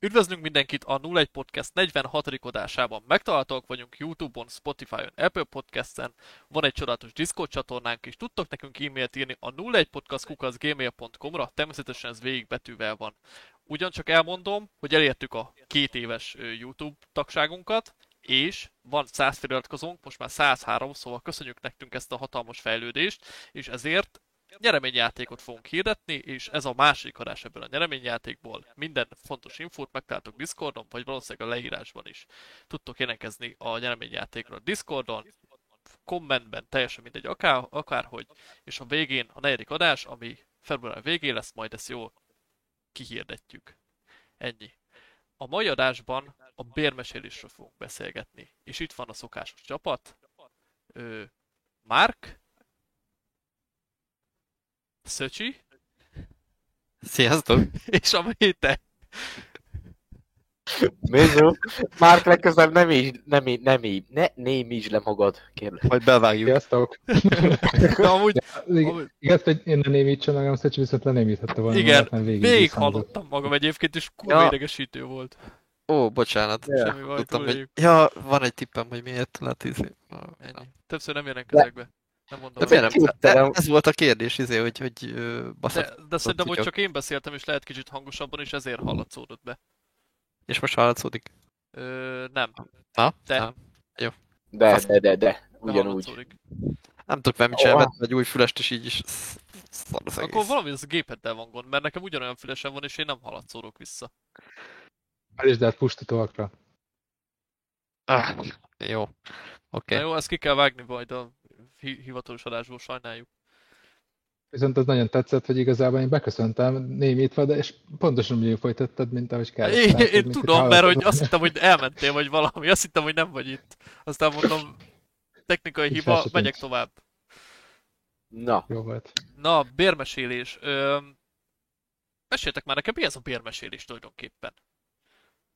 Üdvözlünk mindenkit a 01 Podcast 46. adásában. Megtaláltak vagyunk Youtube-on, Spotify-on, Apple Podcast-en, van egy csodálatos Discord csatornánk is, tudtok nekünk e-mailt írni a 01podcastkukaszgmail.com-ra, természetesen ez végig betűvel van. Ugyancsak elmondom, hogy elértük a két éves YouTube tagságunkat, és van 100 feliratkozónk, most már 103, szóval köszönjük nekünk ezt a hatalmas fejlődést, és ezért nyereményjátékot fogunk hirdetni, és ez a másik adás ebből a nyereményjátékból. Minden fontos infót megtaláltok Discordon, vagy valószínűleg a leírásban is. Tudtok jelentkezni a nyereményjátékra Discordon, kommentben, teljesen mindegy, akár, akárhogy, és a végén a negyedik adás, ami február végén lesz, majd ezt jól kihirdetjük. Ennyi. A mai adásban a bérmesélésről fogunk beszélgetni, és itt van a szokásos csapat. Ö, Mark, Szöcsi. Sziasztok! És a Méte. Mizu, Márk legközelebb nem így, nem így, nem így, ne némítsd le magad, kérlek. Majd bevágjuk. Sziasztok! De amúgy, amúgy Igaz, hogy én ne némítsem magam, Szecsi viszont lenémíthette volna. igen, mert végig, végig hallottam magam egyébként, és kurva Ja. idegesítő volt. Ó, bocsánat. Ja. Semmi baj, Tudtam, hogy... Ja, van egy tippem, hogy miért lehet izé. Ennyi. Többször nem jelentkezek be. Nem mondom. De miért nem? Képtelen. Ez volt a kérdés, izé, hogy, hogy baszak. De, de szerintem, hogy csak én beszéltem, és lehet kicsit hangosabban, és ezért hallatszódott be. És most hallatszódik? Ö, nem, Na? De. Nem, De, de, de, de, de ugyanúgy. nem tudok velem mit csinálni, vettem egy új fülest, és így is sz- szar az egész. Akkor valami az gépeddel van gond, mert nekem ugyanolyan fülesen van, és én nem hallatszódok vissza. Állítsd át pustatóakra. Ah, jó. Oké. Na jó, ezt ki kell vágni majd a hivatalos adásból, sajnáljuk. Viszont az nagyon tetszett, hogy igazából én beköszöntem némítva, de és pontosan úgy folytattad, mint ahogy kell. Én, Tehát, én tudom, mert hogy azt hittem, hogy elmentél, vagy valami, azt hittem, hogy nem vagy itt. Aztán mondom, technikai hiba, megyek tűnt. tovább. Na, Jó volt. Na, bérmesélés. Ö, meséltek már nekem, mi ez a bérmesélés tulajdonképpen?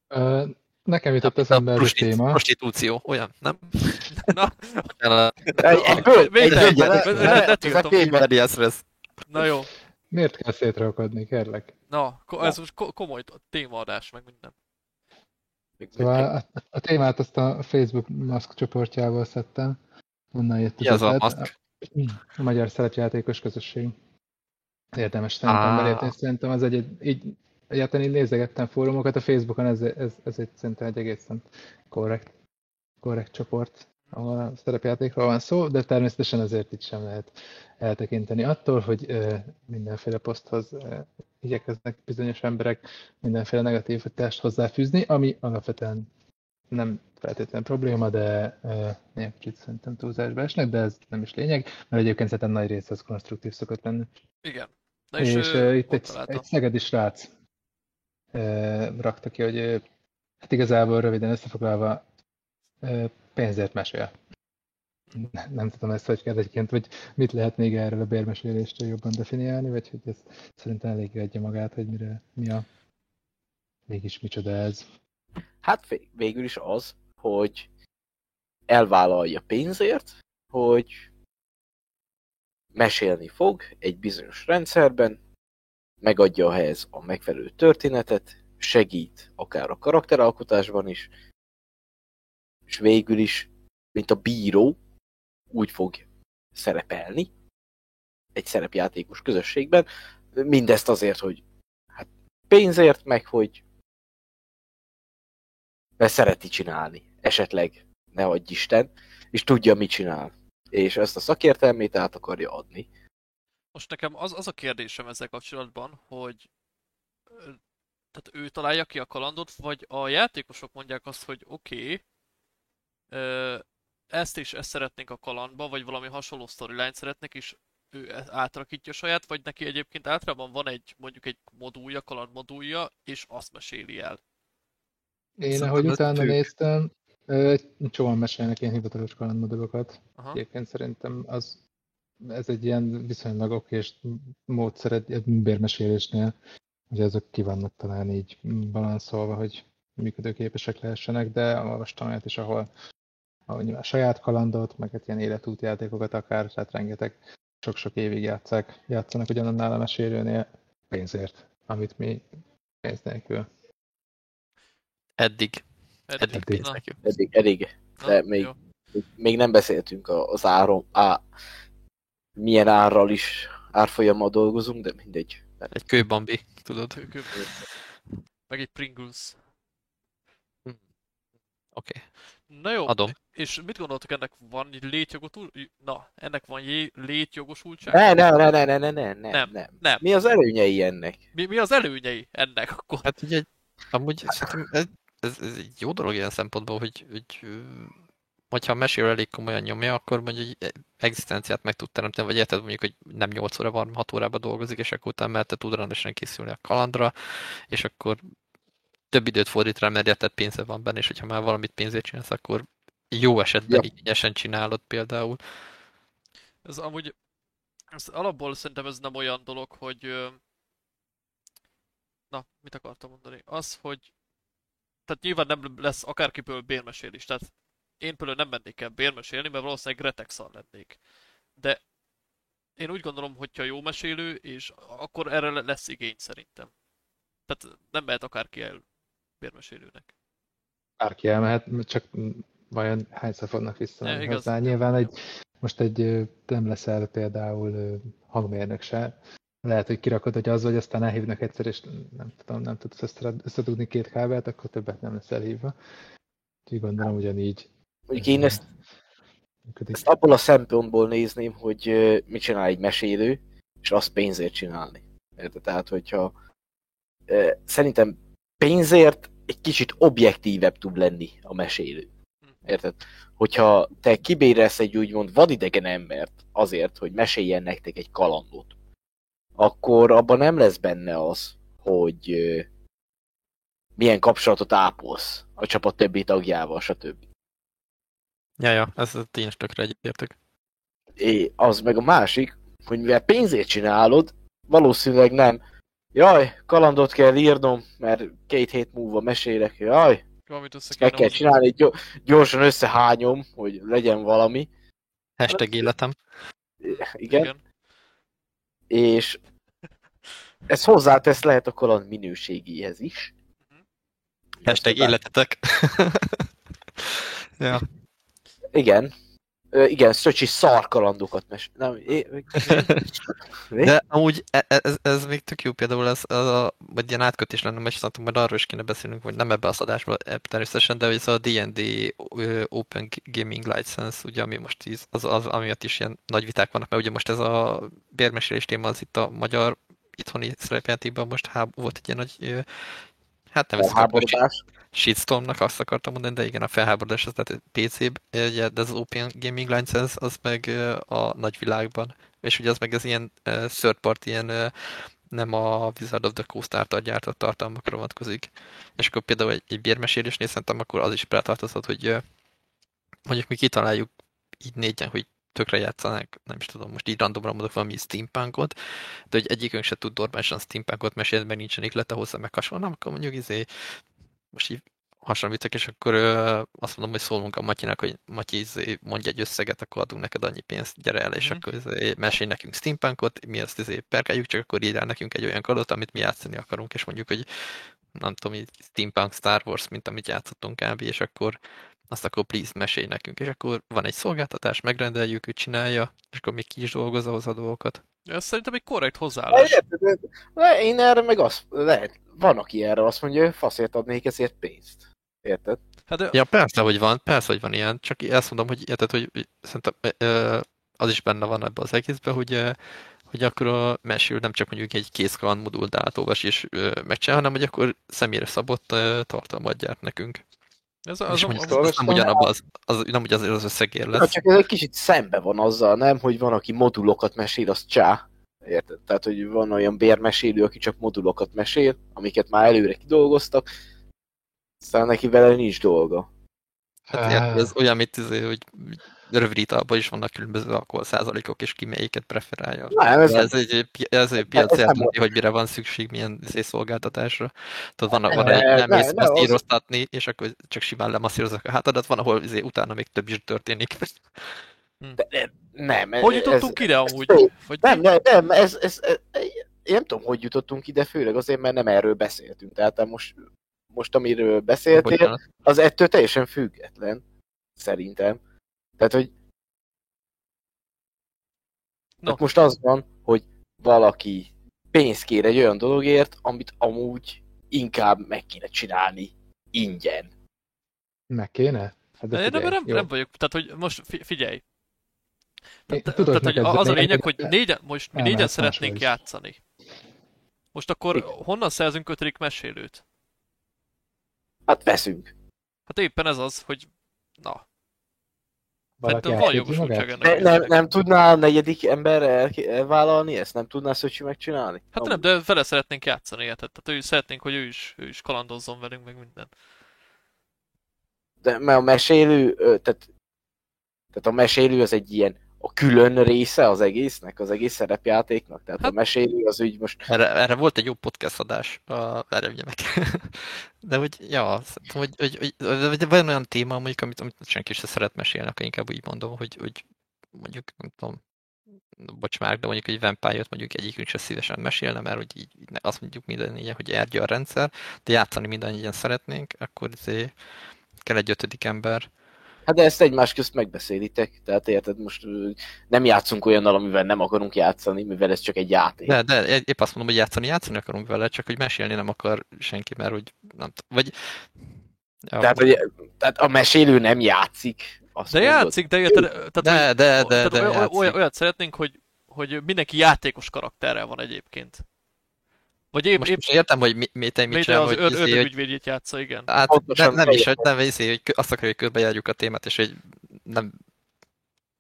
Ö, nekem jutott A eszembe ez a téma. Prostitúció, olyan, nem? Na, egy, egyből, egy, egy, egy, egy, egy, na jó. Miért kell szétrakodni, kérlek? Na, ko- ez most ko- komoly témaadás, meg minden. Szóval a, a témát azt a Facebook maszk csoportjából szedtem. Onnan jött Mi az a maszk? A magyar szerepjátékos közösség. Érdemes szerintem belépni, szerintem az egy, egy így, egyáltalán így nézegettem fórumokat, a Facebookon ez, ez, ez egy szerintem egy egészen korrekt, korrekt csoport, ahol a szerepjátékról van szó, de természetesen azért itt sem lehet eltekinteni attól, hogy ö, mindenféle poszthoz ö, igyekeznek bizonyos emberek mindenféle negatív hatást hozzáfűzni, ami alapvetően nem feltétlenül probléma, de uh, kicsit szerintem túlzásba esnek, de ez nem is lényeg, mert egyébként szerintem nagy része az konstruktív szokott lenni. Igen. Na És, és uh, itt egy, egy szegedi srác rakta ki, hogy hát igazából röviden összefoglalva pénzért mesél. Nem, tudom ezt, hogy kell egyébként, hogy mit lehet még erről a bérmeséléstől jobban definiálni, vagy hogy ez szerintem eléggé adja magát, hogy mire, mi a mégis micsoda ez. Hát vég- végül is az, hogy elvállalja pénzért, hogy mesélni fog egy bizonyos rendszerben, megadja ehhez a megfelelő történetet, segít akár a karakteralkotásban is, és végül is, mint a bíró, úgy fog szerepelni egy szerepjátékos közösségben, mindezt azért, hogy hát pénzért, meg hogy mert szereti csinálni, esetleg, ne adj Isten, és tudja, mit csinál. És ezt a szakértelmét át akarja adni. Most nekem az, az a kérdésem ezzel kapcsolatban, hogy tehát ő találja ki a kalandot, vagy a játékosok mondják azt, hogy oké, okay, ezt is ezt szeretnénk a kalandba, vagy valami hasonló storyline szeretnék, és ő e- átrakítja saját, vagy neki egyébként általában van egy, mondjuk egy modulja, kaland modulja, és azt meséli el. Én, Szerintem ahogy utána tűk. néztem, egy csomóan mesélnek ilyen hivatalos kalandmodulokat. Aha. Egyébként szerintem az, ez egy ilyen viszonylag okés módszer egy, egy bérmesélésnél, hogy azok ki vannak talán így balanszolva, hogy működőképesek lehessenek, de olvastam olyat is, ahol, ahol nyilván saját kalandot, meg hát ilyen életútjátékokat akár, tehát rengeteg sok-sok évig játszák, játszanak ugyanannál a mesélőnél pénzért, amit mi pénz nélkül Eddig. Eddig Eddig. Eddig, eddig. na, de még- jó. Még nem beszéltünk a- az áron, á, milyen árral is, árfolyammal dolgozunk, de mindegy. Egy kőbambi, tudod. Kö- Meg egy Pringles. Oké, Na jó, adom. és mit gondoltok, ennek van létjogosul... Na, ennek van jé- létjogosultság? Ne, ne, ne, ne, ne, ne, ne, ne, Nem. nem. Nem. Mi az előnyei ennek? Mi, mi az előnyei ennek akkor? Hát ugye, amúgy szerintem ez, ez, ez egy jó dolog ilyen szempontból, hogy, hogy hogyha a mesél elég komolyan nyomja, akkor mondjuk egy egzisztenciát meg tud teremteni, vagy érted mondjuk, hogy nem 8 óra van, 6 órába dolgozik, és akkor utána mellette tud rendesen készülni a kalandra, és akkor több időt fordít rá, mert érted pénze van benne, és hogyha már valamit pénzért csinálsz, akkor jó esetben Ja. igényesen csinálod például. Ez amúgy... Ez alapból szerintem ez nem olyan dolog, hogy... Na, mit akartam mondani? Az, hogy... Tehát nyilván nem lesz akárkiből bérmesélés. Tehát én például nem mennék el bérmesélni, mert valószínűleg retexal lennék. De én úgy gondolom, hogyha jó mesélő, és akkor erre le- lesz igény szerintem. Tehát nem mehet akárki el bérmesélőnek. Bárki elmehet, csak vajon hányszor fognak visszamenni Ja, hozzá. Nyilván egy, most egy nem leszel például hangmérnök se. Lehet, hogy kirakod, hogy az vagy, aztán elhívnak egyszer, és nem tudom, nem tudsz össze- összedugni két kábelt, akkor többet nem lesz elhívva. Úgyhogy gondolom ugyanígy Mondjuk én ezt, működik. ezt abból a szempontból nézném, hogy mit csinál egy mesélő, és azt pénzért csinálni. Érted? Tehát, hogyha szerintem pénzért egy kicsit objektívebb tud lenni a mesélő. Érted? Hogyha te kibérelsz egy úgymond vadidegen embert azért, hogy meséljen nektek egy kalandot, akkor abban nem lesz benne az, hogy milyen kapcsolatot ápolsz a csapat többi tagjával, stb. Ja, ja, ez tényleg tökre egyetértek. É, az meg a másik, hogy mivel pénzért csinálod, valószínűleg nem. Jaj, kalandot kell írnom, mert két hét múlva mesélek. Jaj, Valamit össze kell hozni. csinálni, gyo- gyorsan összehányom, hogy legyen valami. Hashtag életem. Igen. Igen. És ez hozzátesz lehet a kaland minőségéhez is. Hashtag életetek. ja. Igen. Ö, igen, Szöcsi szar kalandokat mes... Nem, é... Mi? De amúgy e- e- ez, ez még tök jó például, ez, ez a, vagy ilyen átkötés lenne, mert szerintem majd arról is kéne beszélnünk, hogy nem ebbe az adásban e- természetesen, de ez a D&D Open Gaming License, ugye, ami most íz, az, az, amiatt is ilyen nagy viták vannak, mert ugye most ez a bérmesélés téma az itt a magyar itthoni szerepjátékban most háb, volt egy ilyen nagy, hát nem Felháborodás. shitstormnak azt akartam mondani, de igen, a felháborodás az tehát ugye, de az Open Gaming License az meg a nagyvilágban. És ugye az meg az ilyen third party, ilyen nem a Wizard of the Coast által gyártott tartalmakra vonatkozik. És akkor például egy, egy bérmesélésnél szerintem akkor az is beletartozhat, hogy mondjuk mi kitaláljuk így négyen, hogy tökre játszanák, nem is tudom, most így randomra mondok valami steampunkot, de hogy egyikünk se tud normálisan steampunkot mesélni, mert nincsen iklete hozzá, meg hasonló, akkor mondjuk izé, most így hasonlítok, és akkor ö, azt mondom, hogy szólunk a Matyinak, hogy Matyi izé, mondj egy összeget, akkor adunk neked annyi pénzt, gyere el, és Mhm. akkor izé, mesélj nekünk steampunkot, mi azt izé perkeljük, csak akkor írjál nekünk egy olyan kadot, amit mi játszani akarunk, és mondjuk, hogy nem tudom, így steampunk Star Wars, mint amit játszottunk kb. és akkor azt akkor please mesélj nekünk, és akkor van egy szolgáltatás, megrendeljük, ő csinálja, és akkor még ki is dolgozza hozzá a dolgokat. Ez szerintem egy korrekt De hozzáállás. de Én erre meg azt, lehet, van, aki erre azt mondja, hogy faszért adnék ezért pénzt. Érted? Hát de Ja, persze, hogy van, persze, hogy van ilyen, csak azt mondom, hogy érted, hogy szerintem ö, az is benne van ebbe az egészben, hogy, ö, hogy akkor a mesél nem csak mondjuk egy kézkaland modult átolvas és ö, megcsinál, hanem hogy akkor személyre szabott ö, tartalmat gyárt nekünk. Ez Az az, és az, mondjuk az, az, nem ugyanabban az, az, nem ugyanaz az összegér lesz. csak ez egy kicsit szembe van azzal, nem, hogy van, aki modulokat mesél, az csá. Érted? Tehát, hogy van olyan bérmesélő, aki csak modulokat mesél, amiket már előre kidolgoztak, aztán neki vele nincs dolga. Hát, ez olyan, mint izé, hogy rövid itálban is vannak különböző alkohol százalékok, és ki melyiket preferálja. Nem, ez Ez, egy, ez egy piac ez nem eldönti, hogy mire van szükség, milyen szolgáltatásra. Tehát van, van Ne, egy nem ne, mész ne, az- masszíroztatni, és akkor csak simán lemasszírozok a hátadat, van, ahol izé, utána még több is történik. nem. hogy ez- jutottunk ide amúgy? ez- Nem, nem, nem, ez, ez, ez, én nem tudom, hogy jutottunk ide, főleg azért, mert nem erről beszéltünk. Tehát most most amiről beszéltél, az ettől teljesen független. Szerintem. Tehát, hogy No. no. most az van, hogy valaki pénzt kér egy olyan dologért, amit amúgy inkább meg kéne csinálni ingyen. Meg kéne? Hát De nem, figyelj, nem, jó. nem vagyok, tehát hogy most fi- figyelj. Tehát, tudok tehát hogy az a lényeg, hogy négyen, most mi négyen szeretnénk játszani. Most akkor Igen. honnan szerzünk ötödik mesélőt? Hát veszünk. Hát éppen ez az, hogy na, Valaki szerintem van jogosultság magát? ennek. Ne, nem, nem tudná a negyedik ember el, elvállalni ezt? Nem tudná Szöcsi megcsinálni? Hát nem, de vele szeretnénk játszani, érted? Tehát ő szeretnénk, hogy ő is, ő is kalandozzon velünk, meg minden. De mert a mesélő, tehát, tehát a mesélő az egy ilyen a külön része az egésznek, az egész szerepjátéknak. Tehát Hát- a mesélő az úgy most Erre, erre volt egy jó podcast adás, a, erre ugye meg. De hogy, ja, szerintem, hogy, hogy, hogy, hogy van olyan téma, mondjuk, amit, amit senki se szeret mesélni, akkor inkább úgy mondom, hogy, hogy mondjuk, nem tudom, bocs már, de mondjuk egy vampire mondjuk egyikünk se szívesen mesélne, mert hogy így, azt mondjuk minden ilyen, hogy ergye a rendszer, de játszani mindannyian szeretnénk, akkor azért kell egy ötödik ember. Hát de ezt egymás közt megbeszélitek, tehát érted, most nem játszunk olyannal, amivel nem akarunk játszani, mivel ez csak egy játék. De, de épp azt mondom, hogy játszani, játszani akarunk vele, csak hogy mesélni nem akar senki, mert hogy nem tudom, vagy... Ja, Tehát, hogy, tehát a mesélő nem játszik. Azt De mondod? játszik, de érted? Tehát, de, de, de, tehát de, olyan, játszik. olyan, olyat szeretnénk, hogy, hogy mindenki játékos karakterrel van egyébként. Vagy épp, Most, épp most értem, hogy mi, mi te mit csinál, az hogy, izé, hogy ördögügyvédjét játsza, igen. hát, Pontosan, ne, nem is, hogy nem izé, hogy azt akarja, hogy körbejárjuk a témát, és hogy nem,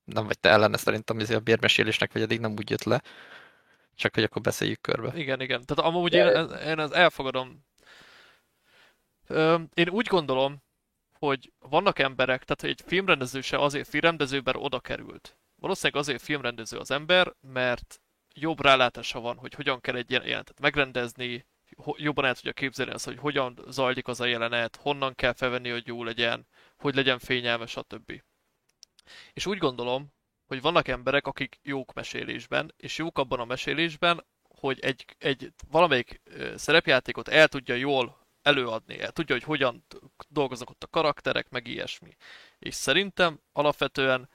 nem vagy te ellene szerintem izé a bérmesélésnek, vagy eddig nem úgy jött le. Csak hogy akkor beszéljük körbe. Igen, igen. Tehát amúgy én, én ezt elfogadom. Én úgy gondolom, hogy vannak emberek, tehát egy filmrendező se azért filmrendezőben oda került. Valószínűleg azért filmrendező az ember, mert jobb rálátása van, hogy hogyan kell egy ilyen jelentet megrendezni, jobban el tudja képzelni azt, hogy hogyan zajlik az a jelenet, honnan kell felvenni, hogy jó legyen, hogy legyen fényelmes, stb. És úgy gondolom, hogy vannak emberek, akik jók mesélésben, és jók abban a mesélésben, hogy egy, egy valamelyik szerepjátékot el tudja jól előadni, el tudja, hogy hogyan dolgoznak ott a karakterek, meg ilyesmi. És szerintem alapvetően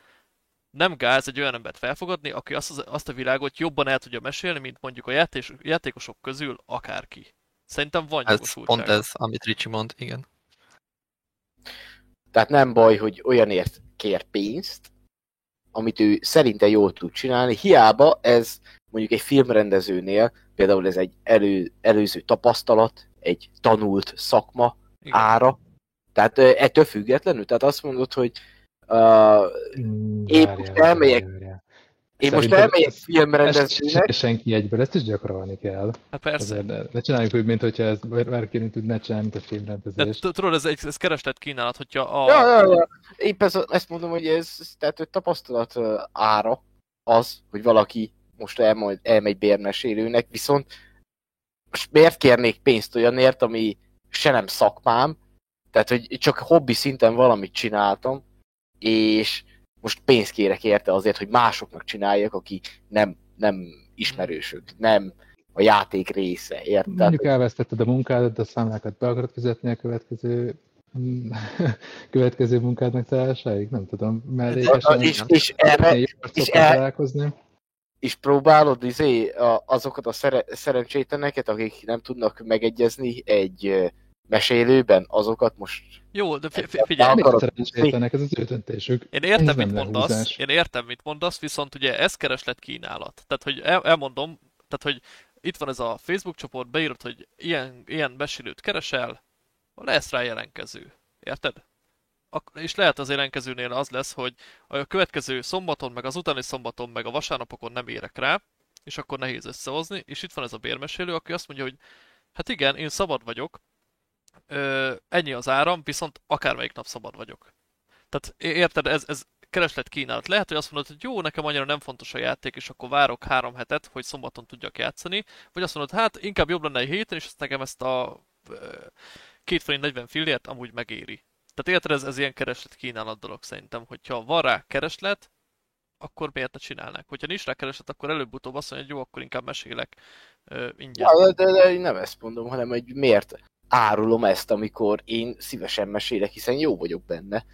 nem gáz egy olyan embert felfogadni, aki azt, az, azt a világot jobban el tudja mesélni, mint mondjuk a játés, játékosok közül akárki. Szerintem van Ez pont ez, amit Ricsi mond, igen. Tehát nem baj, hogy olyanért kér pénzt, amit ő szerinte jól tud csinálni, hiába ez mondjuk egy filmrendezőnél, például ez egy elő, előző tapasztalat, egy tanult szakma Igen. ára, tehát ettől függetlenül, tehát azt mondod, hogy uh, Én most elmegyek- várjál. én most elmegyek ez- filmrendezőnek, se- senki egyből, ezt is gyakorolni kell. Hát persze. Azért ne, ne csináljuk úgy, mint hogyha ezt bárki tudná csinálni, mint a De filmrendezést. t- tudod, ez, ez kereslet kínálat, hogyha a... Ja, ja, ja. Épp ez, ezt mondom, hogy ez, ez tehát hogy tapasztalat ára az, hogy valaki most elmegy, elmegy bérmesélőnek, viszont most miért kérnék pénzt olyanért, ami se nem szakmám, tehát hogy csak hobbi szinten valamit csináltam, és most pénzt kérek érte azért, hogy másoknak csináljak, aki nem, nem ismerősök, nem a játék része, érted? Mondjuk elvesztetted a munkádat, de a számlákat be akarod fizetni a következő következő munkádnak találásáig? Nem tudom, mellékesen és, és erre, és el- találkozni. és próbálod izé, a, azokat a szere, szerencsétleneket, akik nem tudnak megegyezni egy mesélőben, azokat most Jó, de fi- fi- figyelj, Nem akarod- szerencsétlenek, ez az ő döntésük. Én értem, Ez mit mondasz, lehúzás. én értem, mit mondasz, viszont ugye ez kereslet kínálat. Tehát, hogy el, elmondom, tehát, hogy itt van ez a Facebook csoport, beírod, hogy ilyen, ilyen mesélőt keresel, lesz rá jelentkező. Érted? Ak- és lehet az jelentkezőnél az lesz, hogy a következő szombaton, meg az utáni szombaton, meg a vasárnapokon nem érek rá, és akkor nehéz összehozni, és itt van ez a bérmesélő, aki azt mondja, hogy hát igen, én szabad vagyok, ö, ennyi az áram, viszont akármelyik nap szabad vagyok. Tehát érted, ez, ez kereslet kínálat. Lehet, hogy azt mondod, hogy jó, nekem annyira nem fontos a játék, és akkor várok három hetet, hogy szombaton tudjak játszani, vagy azt mondod, hát inkább jobb lenne egy héten, és azt nekem ezt a két forint 40 fillért amúgy megéri. Tehát érted, ez, ez ilyen kereslet kínálat dolog szerintem, hogyha van rá kereslet, akkor miért ne csinálnák? Hogyha nincs rá kereslet, akkor előbb-utóbb azt mondja, hogy jó, akkor inkább mesélek ö, ingyen. Ja, de, de, de nem ezt mondom, hanem hogy miért. Árulom ezt, amikor én szívesen mesélek, hiszen jó vagyok benne.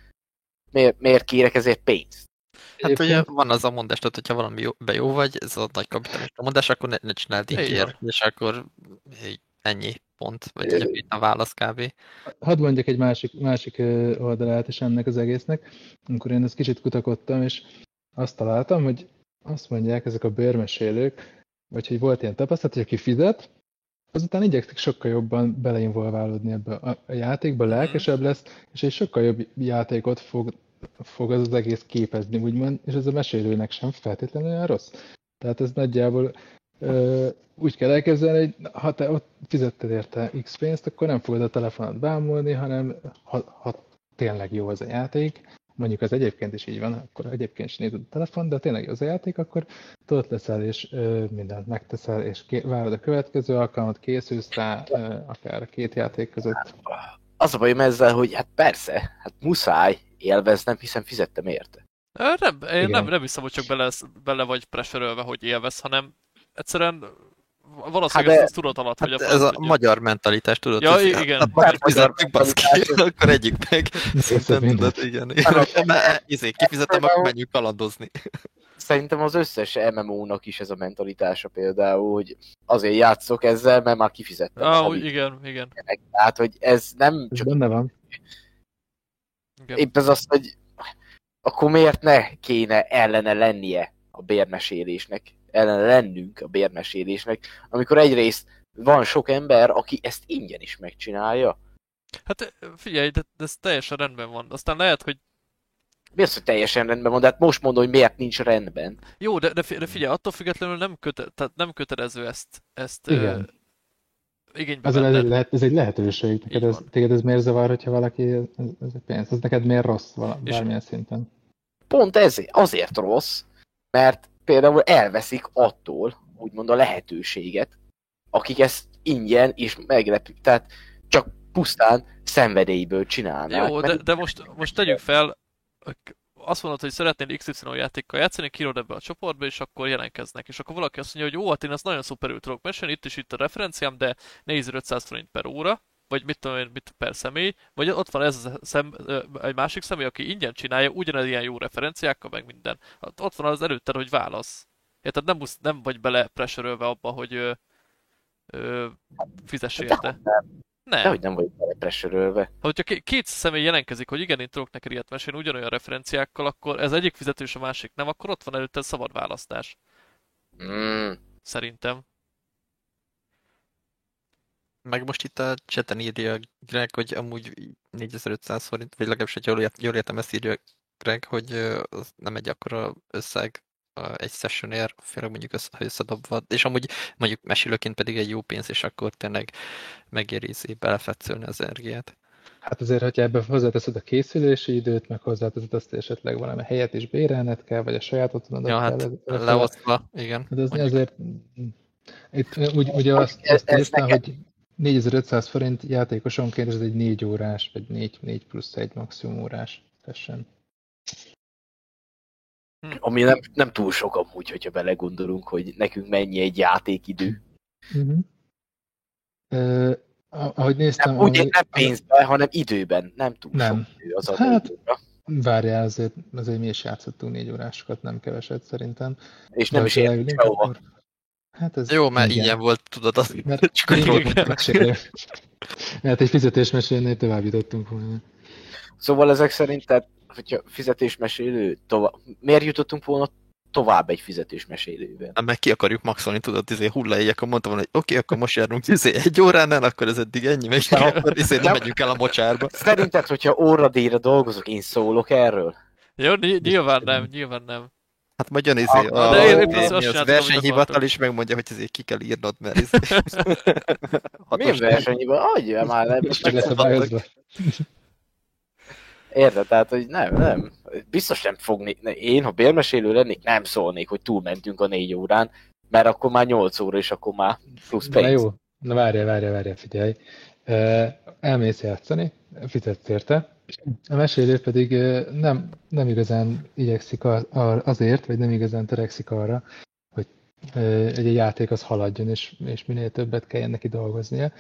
Miért, miért kérek ezért pénzt? Hát ugye Egyébként- van az a mondás, tehát hogyha valami jó, be jó vagy, ez a nagy kapitalista mondás, akkor ne, ne csináld ígér, és akkor így ennyi pont, vagy egy a válasz kb. Hadd mondjak egy másik, másik oldalát is ennek az egésznek. Amikor én ezt kicsit kutakodtam, és azt találtam, hogy azt mondják ezek a bőrmesélők, vagy hogy volt ilyen tapasztalat, hogy aki fizet, azután igyekszik sokkal jobban beleinvolválódni ebbe a játékba, lelkesebb lesz, és egy sokkal jobb játékot fog, fog az az egész képezni, úgymond, és ez a mesélőnek sem feltétlenül olyan rossz. Tehát ez nagyjából ö, úgy kell elképzelni, hogy ha te ott fizetted érte X pénzt, akkor nem fogod a telefonot bámulni, hanem ha, ha tényleg jó az a játék, mondjuk az egyébként is így van, akkor egyébként is nézed a telefon, de tényleg az a játék, akkor ott leszel, és ö, mindent megteszel, és ké- várod a következő alkalmat, készülsz rá, ö, akár a két játék között. Az a bajom ezzel, hogy hát persze, hát muszáj élveznem, hiszen fizettem érte. Nem, én Igen. nem, nem hiszem, hogy csak bele, bele vagy preserölve, hogy élvez, hanem egyszerűen valószínűleg Hát hát de- ezt a tudat alatt, Hát hogy ez a tudja. magyar mentalitás, tudod? Ja, ez- igen. Hát magyar Hát, fizet meg, baszki, akkor egyik meg. Tudod, igen. Mert izé, kifizetem, akkor menjünk kalandozni. Szerintem az összes MMO-nak is ez a mentalitása például, hogy azért játszok ezzel, mert már kifizettem. Ah, a úgy, igen, igen, Tehát, hogy ez nem Ez csak benne van. igen. épp ez az, hogy akkor miért ne kéne ellene lennie a bérmesélésnek, ellene lennünk a bérmesélésnek, amikor egyrészt van sok ember, aki ezt ingyen is megcsinálja. Hát figyelj, de, de ez teljesen rendben van. Aztán lehet, hogy Mi az, hogy teljesen rendben van, de hát most mondom, hogy miért nincs rendben. jó, de, de, fi- de figyelj, attól függetlenül nem, köte, tehát nem kötelező ezt, ezt Igen. Ö, igénybe Ez, ez, egy, lehet, ez egy lehetőség. Neked ez, téged ez miért zavar, hogyha valaki ez, ez pénz? Ez neked miért rossz vala, És- bármilyen szinten? Pont ezért, azért rossz, mert például elveszik attól, úgymond a lehetőséget, akik ezt ingyen és meglepik, tehát csak pusztán szenvedélyből csinálnák. Jó, de, de most, most tegyük fel, azt mondod, hogy szeretnél XY játékkal játszani, kirod ebbe a csoportba, és akkor jelentkeznek. És akkor valaki azt mondja, hogy jó, hát én ezt nagyon szuperül tudok mesélni, itt is itt a referenciám, de 4500 forint per óra, vagy mit tudom én, mit per személy, vagy ott van ez a szem, egy másik személy, aki ingyen csinálja, ugyanez ilyen jó referenciákkal, meg minden. Hát Ott van az előtted, hogy válasz. Érted, nem, musz, nem vagy bele preserölve abba, hogy ö, ö, fizess érte. Nem. Dehogy nem vagyok bele presörölve. Ha hogyha ké- két személy jelentkezik, hogy igen, én tudok neked ilyet mesélni ugyanolyan referenciákkal, akkor ez egyik fizetős, a másik nem, akkor ott van előtte szabad választás. Mm. Szerintem. Meg most itt a chaten írja Greg, hogy amúgy 4500 forint, vagy legalábbis, hogy jól, jól értem, ezt írja Greg, hogy az nem egy akkora összeg egy sessionért, főleg mondjuk össze, összedobva, és amúgy mondjuk mesélőként pedig egy jó pénz, és akkor tényleg megéri belefetszölni az energiát. Hát azért, hogyha ebbe hozzáteszed a készülési időt, meg hozzáteszed azt, hogy esetleg valami helyet is bérelned kell, vagy a saját otthonodat Ja, kell. hát le- leosztva, igen. Hát ez mondjuk. azért... Itt úgy, ugye azt, azt neked- hogy 4500 forint játékosonként, ez egy 4 órás, vagy 4, 4 plusz 1 maximum órás session. Ami nem, nem túl sok amúgy, hogyha belegondolunk, hogy nekünk mennyi egy játékidő. Uh-huh. Uh, ahogy néztem... Nem, úgy ahogy- nem pénzben, hanem időben. Nem túl Nem. sok idő az a Hát- óra. Várjál, azért, azért mi is játszottunk négy órásokat, nem keveset szerintem. És nem De is értünk leülünk, sehova. akkor- Hát ez Jó, mert igen. ilyen volt, tudod, az Mert csak a. Mert egy fizetésmesélnél tovább jutottunk volna. Szóval ezek szerint, tehát, hogyha fizetésmesélő, tovább, miért jutottunk volna tovább egy fizetésmesélővel? Hát meg ki akarjuk maxolni, tudod, izé hullaéj, akkor mondtam volna, hogy oké, akkor most járunk izé egy óránál, akkor ez eddig ennyi, meg akkor izé nem megyünk el a mocsárba. Szerinted, hogyha óradíjra dolgozok, én szólok erről? Jó, ny- nyilván nem, nyilván nem. Hát majd jön izé Ah, a, de én mi éppen azt az csináltam, versenyhivatal is megmondja, hogy izé ki kell írnod, mert izé. Milyen Hatos- versenyben? Adja már, nem, meg leszabályozva. Érted? Tehát, hogy nem, nem. Biztos nem fogni. Én, ha bérmesélő lennék, nem szólnék, hogy túlmentünk a négy órán, mert akkor már 8 óra, és akkor már plusz Na pénz. jó, na várjál, várjál, várjál, figyelj. Elmész játszani, fizetsz érte, a mesélő pedig nem, nem igazán igyekszik azért, vagy nem igazán törekszik arra, hogy egy játék az haladjon, és, és minél többet kelljen neki dolgoznia.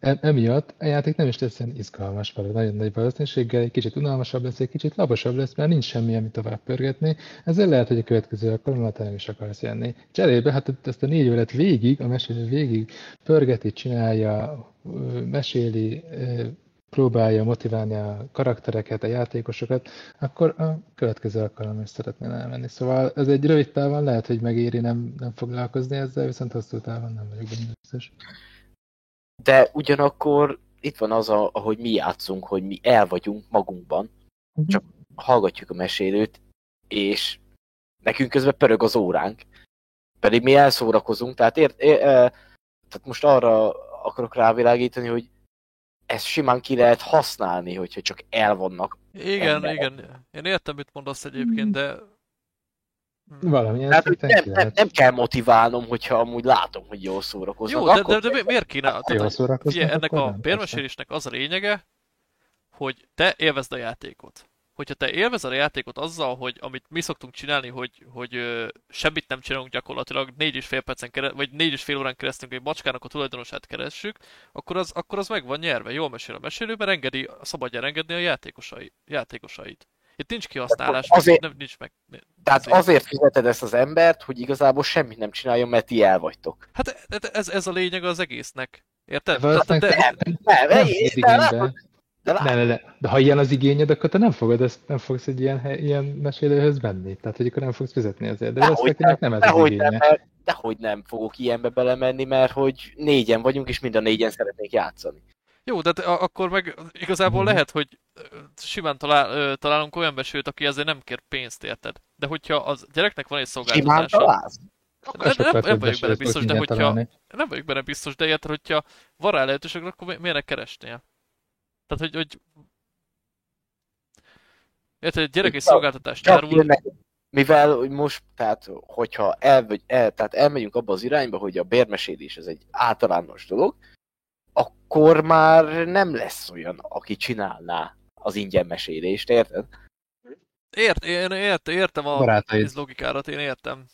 E- emiatt a játék nem is lesz ilyen izgalmas vele, nagyon nagy valószínűséggel, egy kicsit unalmasabb lesz, egy kicsit laposabb lesz, mert nincs semmi, amit tovább pörgetni. Ezzel lehet, hogy a következő alkalommal te nem is akarsz jönni. Cserébe, hát ezt a négy évet végig, a mesélő végig pörgeti, csinálja, meséli, próbálja motiválni a karaktereket, a játékosokat, akkor a következő alkalommal is szeretnél elmenni. Szóval ez egy rövid távon lehet, hogy megéri nem, nem foglalkozni ezzel, viszont hosszú távon nem vagyok benne biztos. De ugyanakkor itt van az, a, ahogy mi játszunk, hogy mi el vagyunk magunkban, Csak- hallgatjuk a mesélőt, és nekünk közben pörög az óránk. Pedig mi elszórakozunk, tehát, ért, é, e, tehát most arra akarok rávilágítani, hogy ezt simán ki lehet használni, hogyha csak el vannak. Igen, Emberek. igen. Én értem, mit mondasz egyébként, de... Hmm. Valamilyen szinten nem, nem, lehet. nem kell motiválnom, hogyha amúgy látom, hogy jól szórakoznak. Jó, de, akkor de, de mi- miért kéne? Jól Tehát, szórakoznak, ennek a bérmesélésnek az a lényege, hogy te élvezd a játékot. Hogyha te élvezed a játékot azzal, hogy amit mi szoktunk csinálni, hogy, hogy ö, semmit nem csinálunk gyakorlatilag, négy és fél percen keresztül, vagy négy és fél órán keresztül egy macskának a tulajdonosát keressük, akkor az, akkor az meg van nyerve. Jól mesél a mesélő, mert engedi, szabadján engedni a játékosai, játékosait. Itt nincs kihasználás, Azért- nem, nincs meg. Tehát azért. azért fizeted ezt az embert, hogy igazából semmit nem csináljon, mert ti el vagytok. Hát ez, ez a lényeg az egésznek. Érted? De valószínűleg de, te- Nem, nem nem, vedd de igénybe. látod, de látod, Ne, ne, ne. De ha ilyen az igényed, akkor te nem fogod ezt, nem fogsz egy ilyen, ilyen mesélőhöz menni. Tehát, hogy akkor nem fogsz fizetni ezért. De Dehogy valószínűleg nem ez az Dehogy nem, igénye. mert, dehogy nem fogok ilyenbe belemenni, mert hogy négyen vagyunk, és mind a négyen szeretnék játszani. Jó, de akkor meg igazából Mhm. lehet, hogy simán talál, találunk olyan besőt, aki ezért nem kér pénzt, érted? De hogyha az gyereknek van egy Simán szolgáltatása, találsz? Akkor nem- sokkal nem több vagyok benne biztos, de hogyha- találni. nem vagyok benne biztos, de érted, hogyha van rá lehetőség, akkor mi- miért ne keresnél? Tehát, hogy, hogy érted, egy gyerek egy szolgáltatást árul, mivel hogy most, tehát hogyha el, vagy el, tehát elmegyünk abba az irányba, hogy a bérmesélés ez egy általános dolog, akkor már nem lesz olyan, aki csinálná az ingyen mesélést, érted? ért, én ért, értem a Barátaid. ez logikárat, én értem.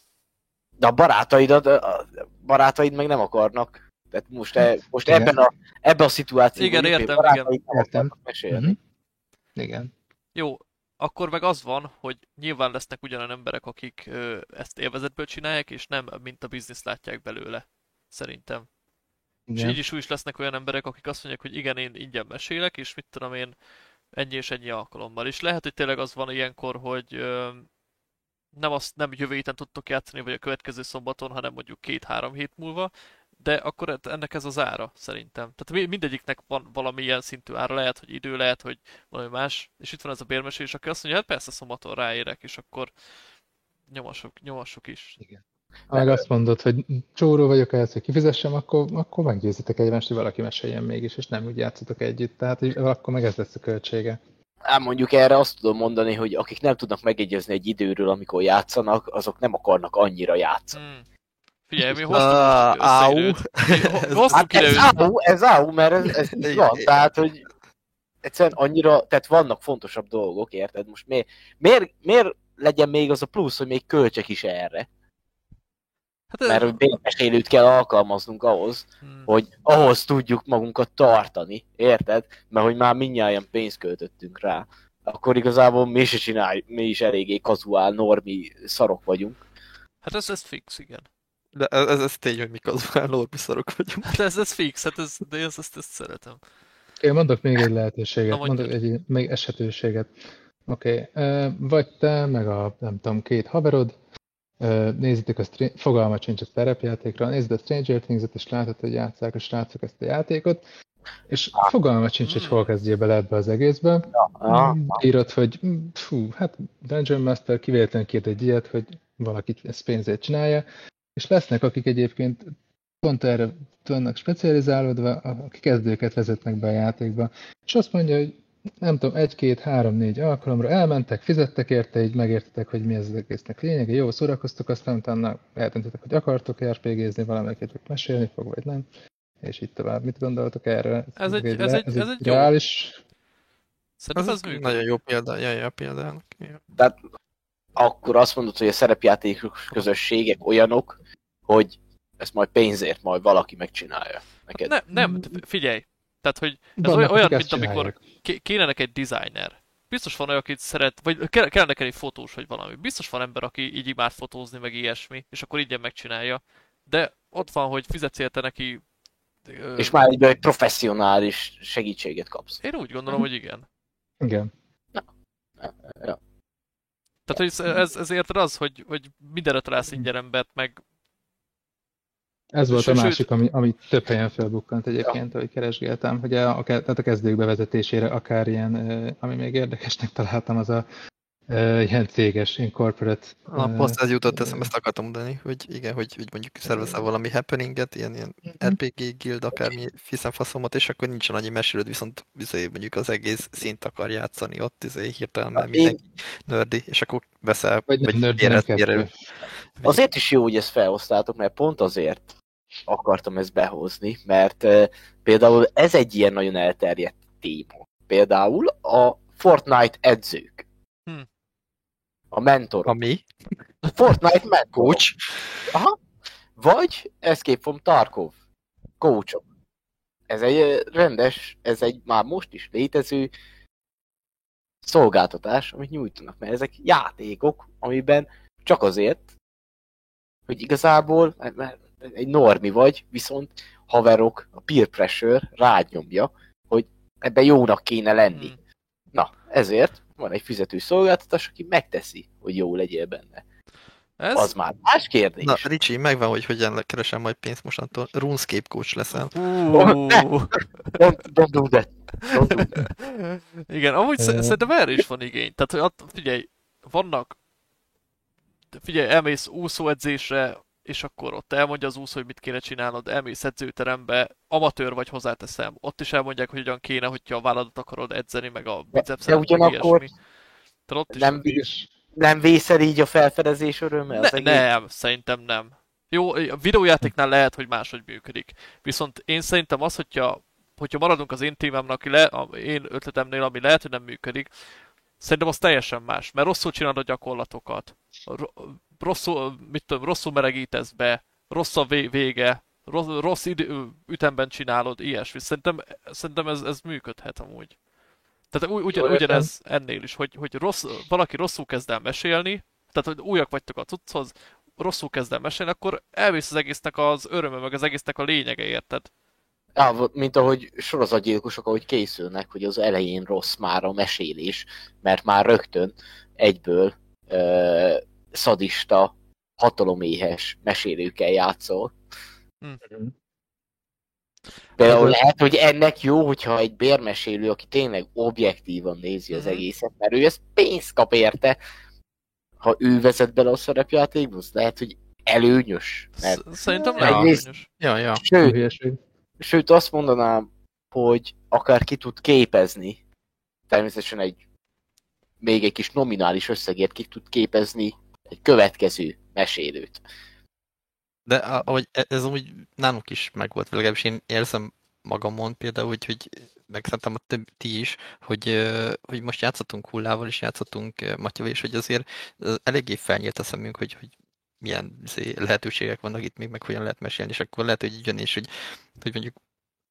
De a barátaidat, a barátaid meg nem akarnak. Tehát most, e, most Igen. ebben, a, ebben a szituációban Igen, értem, nem Értem. mesélni. Mhm. Igen. Jó, akkor meg az van, hogy nyilván lesznek ugyanen emberek, akik ö, ezt élvezetből csinálják, és nem mint a biznisz látják belőle. Szerintem. És Igen. így is úgy is lesznek olyan emberek, akik azt mondják, hogy igen, én ingyen mesélek, és mit tudom én, ennyi és ennyi alkalommal. És lehet, hogy tényleg az van ilyenkor, hogy ö, nem, azt, nem jövő héten tudtok játszani, vagy a következő szombaton, hanem mondjuk két-három hét múlva, de akkor ennek ez az ára, szerintem. Tehát mi- mindegyiknek van valamilyen szintű ára, lehet, hogy idő, lehet, hogy valami más, és itt van ez a bérmesélés, aki azt mondja, hát persze szombaton ráérek, és akkor nyomassuk, nyomassuk is. Ha meg azt mondod, hogy csóró vagyok ehhez, hogy kifizessem, akkor, akkor meggyőzitek egymást, hogy valaki meséljen mégis, és nem úgy játszotok együtt. Tehát hogy akkor meg ez lesz a költsége. Ám mondjuk erre azt tudom mondani, hogy akik nem tudnak megegyezni egy időről, amikor játszanak, azok nem akarnak annyira játszani. Hmm. Figyelj, mi hoztunk Áú. összeidőt. Mi Hát ez ide áú, ez áú, mert ez, ez így van, tehát, hogy egyszerűen annyira, tehát vannak fontosabb dolgok, érted? Most miért, miért, miért legyen még az a plusz, hogy még költsek is erre? Hát ez... Mert hogy bérmesélőt kell alkalmaznunk ahhoz, Hmm. hogy ahhoz tudjuk magunkat tartani, érted? Mert hogy már mindnyáján pénzt költöttünk rá. Akkor igazából mi se csináljuk, mi is eléggé kazuál, normi szarok vagyunk. Hát ez, ez fix, igen. De ez, ez, ez tény, hogy mi kazuál lorbiszarok vagyunk. Hát ez, ez fix, hát ez, de ez, ezt, ezt szeretem. Én mondok még egy lehetőséget, Na, mondok egy még esetőséget. Oké, okay. vagy te, meg a, nem tudom, két haverod, nézitek a stream, fogalmat sincs a szerepjátékra, nézed a Stranger Things-et, és látod, hogy játsszák a srácok ezt a játékot, és fogalmat sincs, hogy hol kezdjél bele ebbe az egészbe. Ah, Mm, Írod, hogy mm, fú, hát Dungeon Master kivéletlenül kírt egy ilyet, hogy valaki ezt pénzért csinálja, és lesznek, akik egyébként pont erre vannak specializálódva, akik kezdőket vezetnek be a játékba, és azt mondja, hogy nem tudom, egy, két, három, négy alkalomra elmentek, fizettek érte, így megértetek, hogy mi ez az egésznek lényege, jó, szórakoztok, aztán utána eltöntetek, hogy akartok RPG-zni, valamelyiket mesélni fog, vagy nem, és így tovább. Mit gondoltok erre? Ez egy- le- ez egy- ez egy jó- reális Szerintem Ez ez működik. nagyon jó példa, jaj, a példának. Ja. Tehát akkor azt mondod, hogy a szerepjátékos közösségek olyanok, hogy ezt majd pénzért majd valaki megcsinálja neked. Ne, nem, figyelj, Tehát, hogy ez Vannak, olyan, mint amikor kéne neked egy designer. Biztos van olyan, akit szeret, vagy kell- neked egy fotós, vagy valami. Biztos van ember, aki így imád fotózni, meg ilyesmi, és akkor így megcsinálja. De ott van, hogy fizetsz érte neki... ö, És már egyből egy professzionális segítséget kapsz. Én úgy gondolom, hogy igen. Igen. Ja. Tehát, hogy ez, ez, az, hogy, hogy mindenre találsz ingyen embert, meg Ez volt a másik, ami, ami több helyen felbukkant egyébként, ahogy keresgéltem, hogy a, tehát a kezdők bevezetésére akár ilyen, ami még érdekesnek találtam, az a ilyen céges, incorporate. A ö, poszt ez jutott eszembe, ezt akartam mondani, hogy igen, hogy, hogy mondjuk szervezel valami happeninget, ilyen, ilyen RPG guild, akármi fiszem faszomot, és akkor nincsen annyi mesélőd, viszont izé, mondjuk az egész szint akar játszani ott, izé, hirtelen, mert mindenki nördi, és akkor veszel, Vagy érez- kettő. érez- Azért is jó, hogy ezt felhoztátok, mert pont azért akartam ezt behozni, mert uh, például ez egy ilyen nagyon elterjedt téma. Például a Fortnite edzők. Hm. A mentorok. Ami? Fortnite mentorok. Coach? Aha. Vagy Escape from Tarkov. Coachok. Ez egy ö, rendes, ez egy már most is létező szolgáltatás, amit nyújtanak, mert ezek játékok, amiben csak azért, hogy igazából mert- egy normi vagy, viszont haverok, a peer pressure rád nyomja, hogy ebben jónak kéne lenni. Hmm. Na, ezért van egy fizető szolgáltatás, aki megteszi, hogy jó legyél benne. ez... Az már más kérdés. Na, Ricsi, megvan, hogy hogyan keresem majd pénzt mostantól. RuneScape coach leszel. Don't, don't do that. Don't do that. Igen, amúgy szerintem erre is van igény. Tehát, hogy figyelj, vannak, figyelj, elmész úszóedzésre, és akkor ott elmondja az úszó, hogy mit kéne csinálnod, elmész edzőterembe, amatőr vagy hozzáteszem, ott is elmondják, hogy hogyan kéne, hogyha a válladat akarod edzeni, meg a bicepszet, de meg ugyanakkor ilyesmi. Tehát ott is Nem, És nem vészel így a felfedezés örömmel? az ne, egész? nem, szerintem nem. Jó, a videójátéknál lehet, hogy máshogy működik. Viszont én szerintem az, hogyha, hogyha maradunk az én témámnak, aki le, a én ötletemnél, ami lehet, hogy nem működik, szerintem az teljesen más, mert rosszul csinálod a gyakorlatokat. Ro- rosszul, mit tudom, rosszul melegítesz be, rossz a vé- vége, rossz, rossz idő, ütemben csinálod, ilyesmi. Szerintem, szerintem ez, ez működhet amúgy. Tehát ugy, ugyan, értem. ugyanez ennél is, hogy, hogy rossz, valaki rosszul kezd el mesélni, tehát hogy újak vagytok a cucchoz, rosszul kezd el mesélni, akkor elvész az egésznek az öröme, meg az egésznek a lényege, érted? Á, mint ahogy sorozatgyilkosok, ahogy készülnek, hogy az elején rossz már a mesélés, mert már rögtön egyből ö, szadista, hataloméhes mesélőkkel játszol. Hm. Például lehet, hogy ennek jó, hogyha egy bérmesélő, aki tényleg objektívan nézi az Mhm. egészet, mert ő ezt pénzt kap érte, ha ő vezet bele a szerepjátékba, az lehet, hogy előnyös. Mert, Sz- Szerintem nem előnyös. Ja, ja. sőt. Sőt, azt mondanám, hogy akár ki tud képezni, természetesen egy még egy kis nominális összegért ki tud képezni egy következő mesélőt. De ahogy e- ez úgy nálunk is megvolt, legalábbis én érzem magamon például, hogy, hogy meg szerintem a több, ti is, hogy, hogy most játszottunk Hullával, és játszottunk ö, Matyával, és hogy azért eléggé felnyílt a szemünk, hogy, hogy milyen izé, lehetőségek vannak itt még, meg hogyan lehet mesélni, és akkor lehet, hogy így jön, és hogy, hogy mondjuk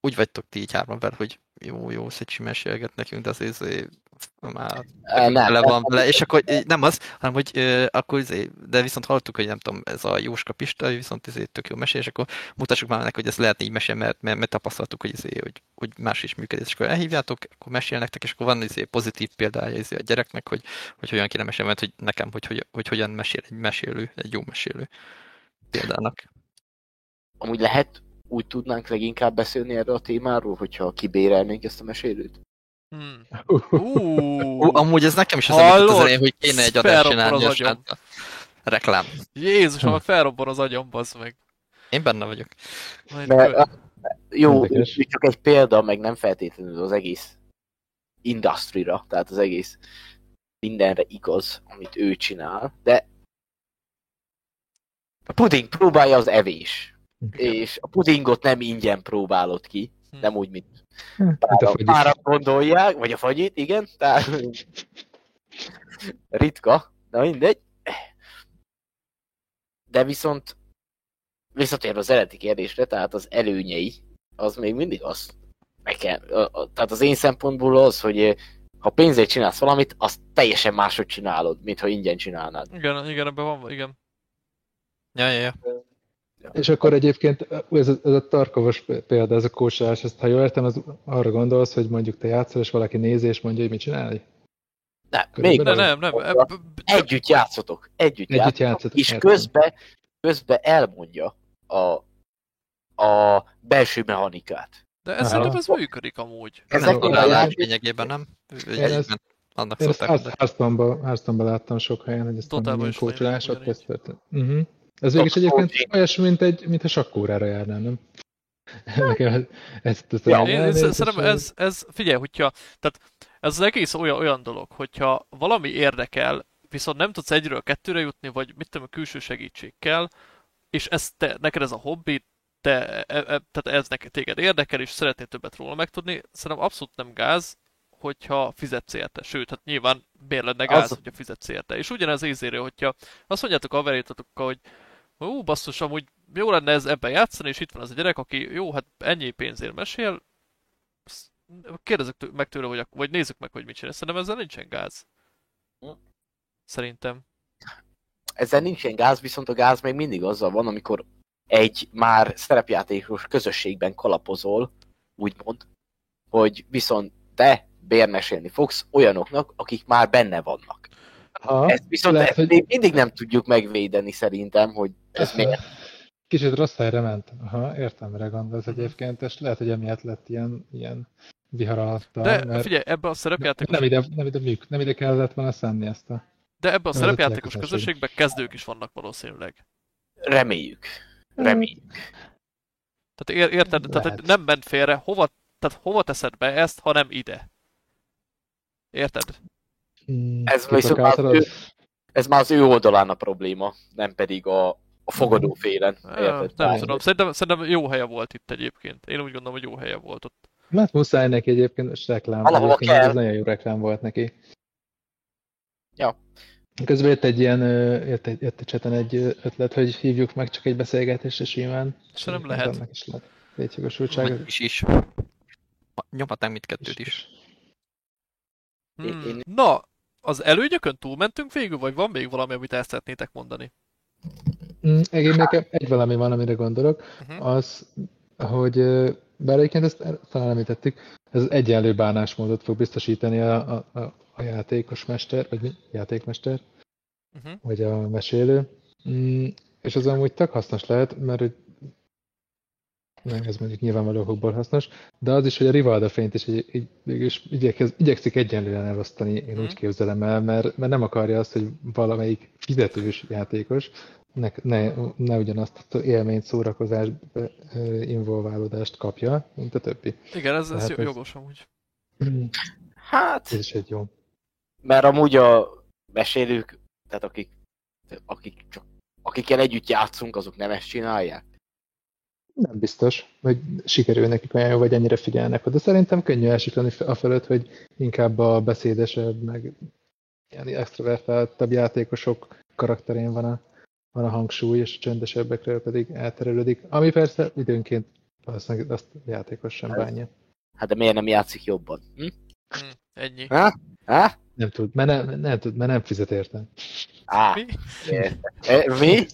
úgy vagytok ti így hárman hogy jó, jó, Szecsi mesélget nekünk, de azért izé, már Nem, le nem, van vele, és akkor nem az, hanem hogy ö, akkor izé, de viszont hallottuk, hogy nem tudom, ez a Jóska Pista, viszont izé tök jó mesél, és akkor mutassuk már neki, hogy ezt lehetne így mesélni, mert, mert, mert tapasztaltuk, hogy, izé, hogy, hogy más is működik, és akkor elhívjátok, akkor mesél nektek, és akkor van izé pozitív példája izé a gyereknek, hogy, hogy hogyan kéne mesélni, mert hogy nekem, hogy, hogy, hogy hogyan mesél egy mesélő, egy jó mesélő példának. amúgy lehet, úgy tudnánk leginkább beszélni erről a témáról, hogyha kibérelnénk ezt a mesélőt. Hmm. Ú, amúgy ez nekem is az jutott az elején, hogy kéne egy adást csinálni, és hát reklám. Jézus, meg felrobban az agyam, bazd meg. Én benne vagyok. Majd Mert, kö- jó, Érdekes. ez csak egy példa, meg nem feltétlenül az egész industrira, tehát az egész mindenre igaz, amit ő csinál, de a puding próbálja az evés, és a pudingot nem ingyen próbálod ki, Hm. Nem úgy, mint a pára, gondolják, vagy a fagyit, igen, tehát ritka, na mindegy. De viszont visszatérve az eredeti kérdésre, tehát az előnyei, az még mindig meg nekem, tehát az én szempontból az, hogy ha pénzért csinálsz valamit, azt teljesen máshogy csinálod, mint ha ingyen csinálnád. Igen, igen, ebben van, igen. Ja, ja, ja. És akkor egyébként ez a, ez a tarkovos példa, ez a kócsálás, ezt ha jól értem, az arra gondolsz, hogy mondjuk te játszol, és valaki nézi, és mondja, hogy mit csinálj? Nem, még nem, nem. b- együtt játszotok, együtt, Együtt játszotok, játszotok, és értem. közben, közben elmondja a, a belső mechanikát. De ez szerintem ez működik amúgy. Ezek Nem a játék- lényegében, nem? Egy- Én ezt- egyben Annak Én ezt. Hearthstone-ban Hearthstone láttam sok helyen, hogy ezt Totálban a is kócsolás, ott ez történt. Uh-huh. Ez végig is egyébként olyasmi, mint egy, mint a sakkórára járnám, nem? Nekem Ja, elmélet, szerintem és- ez, ez, figyelj, hogyha, tehát ez az egész olyan, olyan dolog, hogyha valami érdekel, viszont nem tudsz egyről kettőre jutni, vagy mit tudom, a külső segítség kell, és ez te, neked ez a hobbi, te, e, e, tehát ez neked téged érdekel, és szeretnél többet róla megtudni, szerintem abszolút nem gáz, hogyha fizetsz érte. Sőt, hát nyilván miért lenne gáz, Az- hogyha fizetsz érte. És ugyanez ízére, hogyha azt mondjátok a verétatokkal, hogy Ó, basszus, amúgy jó lenne ez ebben játszani, és itt van az a gyerek, aki jó, hát ennyi pénzért mesél, kérdezzük meg tőle, hogy, vagy nézzük meg, hogy mit csinál. Szerintem ezzel nincsen gáz. Hm. Szerintem. Ezzel nincsen gáz, viszont a gáz még mindig azzal van, amikor egy már szerepjátékos közösségben kalapozol, úgymond, hogy viszont te bérmesélni fogsz olyanoknak, akik már benne vannak. Ha, Ezt viszont lehet, ezt hogy- még mindig nem tudjuk megvédeni szerintem, hogy ez miért. Kicsit rossz helyre ment. Aha, értem, mire gondolsz Mhm. egyébként, és lehet, hogy emiatt lett ilyen, ilyen vihar alatta, De mert figyelj, ebbe a szerepjátékos, nem ide, nem, ide műk, nem ide kellett volna szenni ezt a... de ebbe a a szerepjátékos közösségben kezdők is vannak valószínűleg. Reméljük. Reméljük. Tehát ér, érted, tehát Lehet. hogy nem ment félre, hova, tehát hova teszed be ezt, ha nem ide? Érted? Hmm, Ez viszont már az- Ez már az ő oldalán a probléma, nem pedig a, a fogadó félen. Érted? nem Tehát- tudom, szerintem, szerintem jó helye volt itt egyébként. Én úgy gondolom, hogy jó helye volt ott. Hát muszáj neki egyébként, és reklám. Valahova egyébként kell. Ez nagyon jó reklám volt neki. Ja. Közben jött egy ilyen, jött egy, jött egy cseten egy ötlet, hogy hívjuk meg csak egy beszélgetésre simán. Szerintem lehet. Annak is lehet létjogosultsága. Meg is is. Nyomhatnánk mindkettőt is. Én- Hmm. én- Na, az előnyökön túlmentünk végül, vagy van még valami, amit el szeretnétek mondani? Mm, Én nekem egy valami van, amire gondolok, Uh-huh. az, hogy bár egyébként ezt talán említettük, ez egyenlő bánásmódot fog biztosítani a, a, a, a játékos mester, vagy mi? játékmester, Uh-huh. vagy a mesélő. Mm, és az amúgy tök hasznos lehet, mert hogy nem, ez mondjuk nyilvánvaló okokból hasznos, de az is, hogy a Rivalda fényt is így, így, mégis igyekez, igyekszik egyenlően elosztani, én Mhm. úgy képzelem el, mert, mert nem akarja azt, hogy valamelyik fizetős játékos ne, ne, ne ugyanazt az élményt, szórakozást, involválódást kapja, mint a többi. Igen, ez, ez Tehát jó- ez- jogos amúgy. Hát, Ez is egy jó. mert amúgy a mesélők, tehát akik, akik csak akikkel együtt játszunk, azok nem ezt csinálják. Nem biztos, hogy sikerül nekik olyan jó, vagy ennyire figyelnek oda. Szerintem könnyű elsiklani a fölött, hogy inkább a beszédesebb, meg ilyen extrovertáltabb játékosok karakterén van a, van a hangsúly, és a csöndesebbekre pedig elterelődik. Ami persze időnként valószínűleg azt a játékos sem Ez- bánja. Hát de miért nem játszik jobban? Hm? Hm, ennyi. Ha? Ha? Nem tud, mert nem, nem tud, mert nem fizet érte. Á, Mi? E, mi?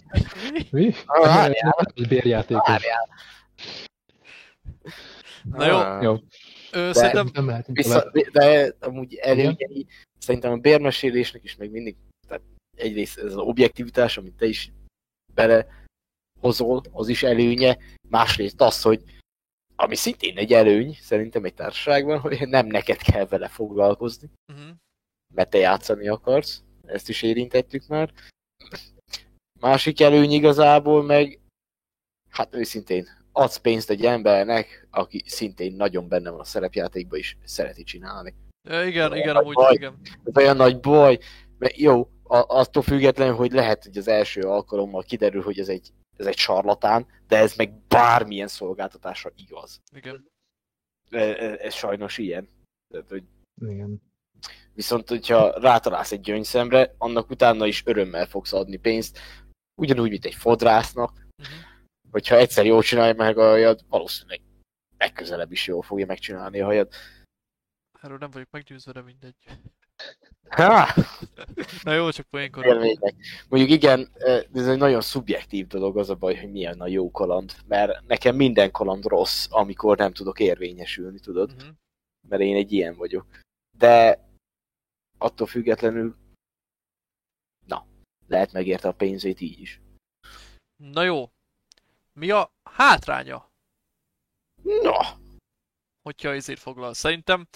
Mi? Mi? Várjál. Bérjátékos. Várjál. Na jó. Jó, Ö, szerintem nem tovább. de amúgy előnyei, szerintem a bérmesélésnek is még mindig, egyrészt ez az objektivitás, amit te is belehozol, az is előnye, másrészt az, hogy ami szintén egy előny, szerintem egy társaságban, hogy nem neked kell vele foglalkozni, uh-huh. mert te játszani akarsz, ezt is érintettük már. Másik előny igazából meg, hát őszintén, adsz pénzt egy embernek, aki szintén nagyon benne van a szerepjátékban is szereti csinálni. Igen, igen, Vagy amúgy baj. igen. Ez olyan nagy baj, mert jó, a, attól függetlenül, hogy lehet, hogy az első alkalommal kiderül, hogy ez egy, ez egy sarlatán, de ez meg bármilyen szolgáltatásra igaz. igen. Ez, ez sajnos ilyen. Tehát, hogy Igen. Viszont, hogyha rátalálsz egy gyöngyszemre, annak utána is örömmel fogsz adni pénzt, ugyanúgy, mint egy fodrásznak, Uh-huh. hogyha egyszer jól csinálja meg aljad, valószínűleg legközelebb is jól fogja megcsinálni a hajat. Erről nem vagyok meggyőzve, de mindegy. Ha! Na jó, csak poénkor. Mondjuk igen, ez egy nagyon szubjektív dolog, az a baj, hogy milyen a jó kaland, mert nekem minden kaland rossz, amikor nem tudok érvényesülni, tudod? Mhm. Mert én egy ilyen vagyok. De attól függetlenül, na, lehet megérte a pénzét így is. Na jó. Mi a hátránya, Na, hogyha ezért foglal? Szerintem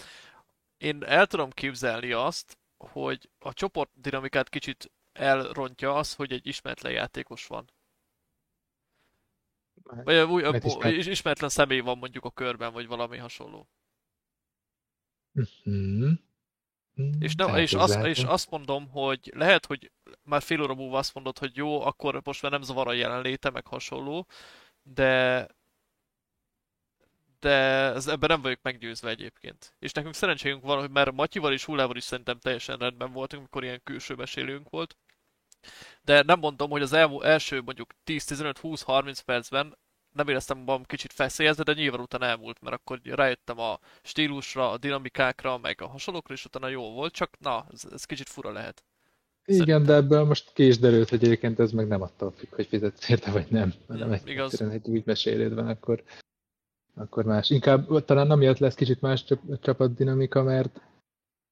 én el tudom képzelni azt, hogy a csoport dinamikát kicsit elrontja az, hogy egy ismeretlen játékos van. Vagy új, Mert ismert- is, ismeretlen személy van mondjuk a körben, vagy valami hasonló. Mhm. Mhm, És, nem, és, azt, és azt mondom, hogy lehet, hogy már fél óra múlva azt mondod, hogy jó, akkor most már nem zavar a jelenléte, meg hasonló, de de ez, ebben nem vagyok meggyőzve egyébként. És nekünk szerencsénk van, hogy mert Matyival és Hullával is szerintem teljesen rendben voltunk, amikor ilyen külső mesélőnk volt. De nem mondom, hogy az elmú, első mondjuk 10-15-20-30 percben nem éreztem magam kicsit feszélyezve, de nyilván utána elmúlt, mert akkor rájöttem a stílusra, a dinamikákra, meg a hasonlókra, és utána jó volt, csak na, ez, ez kicsit fura lehet. Igen, de ebből most ki is derült, hogy egyébként ez meg nem attól függ, hogy fizetsz érte vagy nem. Mm, egy, igaz. egyszerűen egy úgy meséléd van, akkor, akkor más. Inkább talán amiatt lesz kicsit más csap, csapatdinamika, mert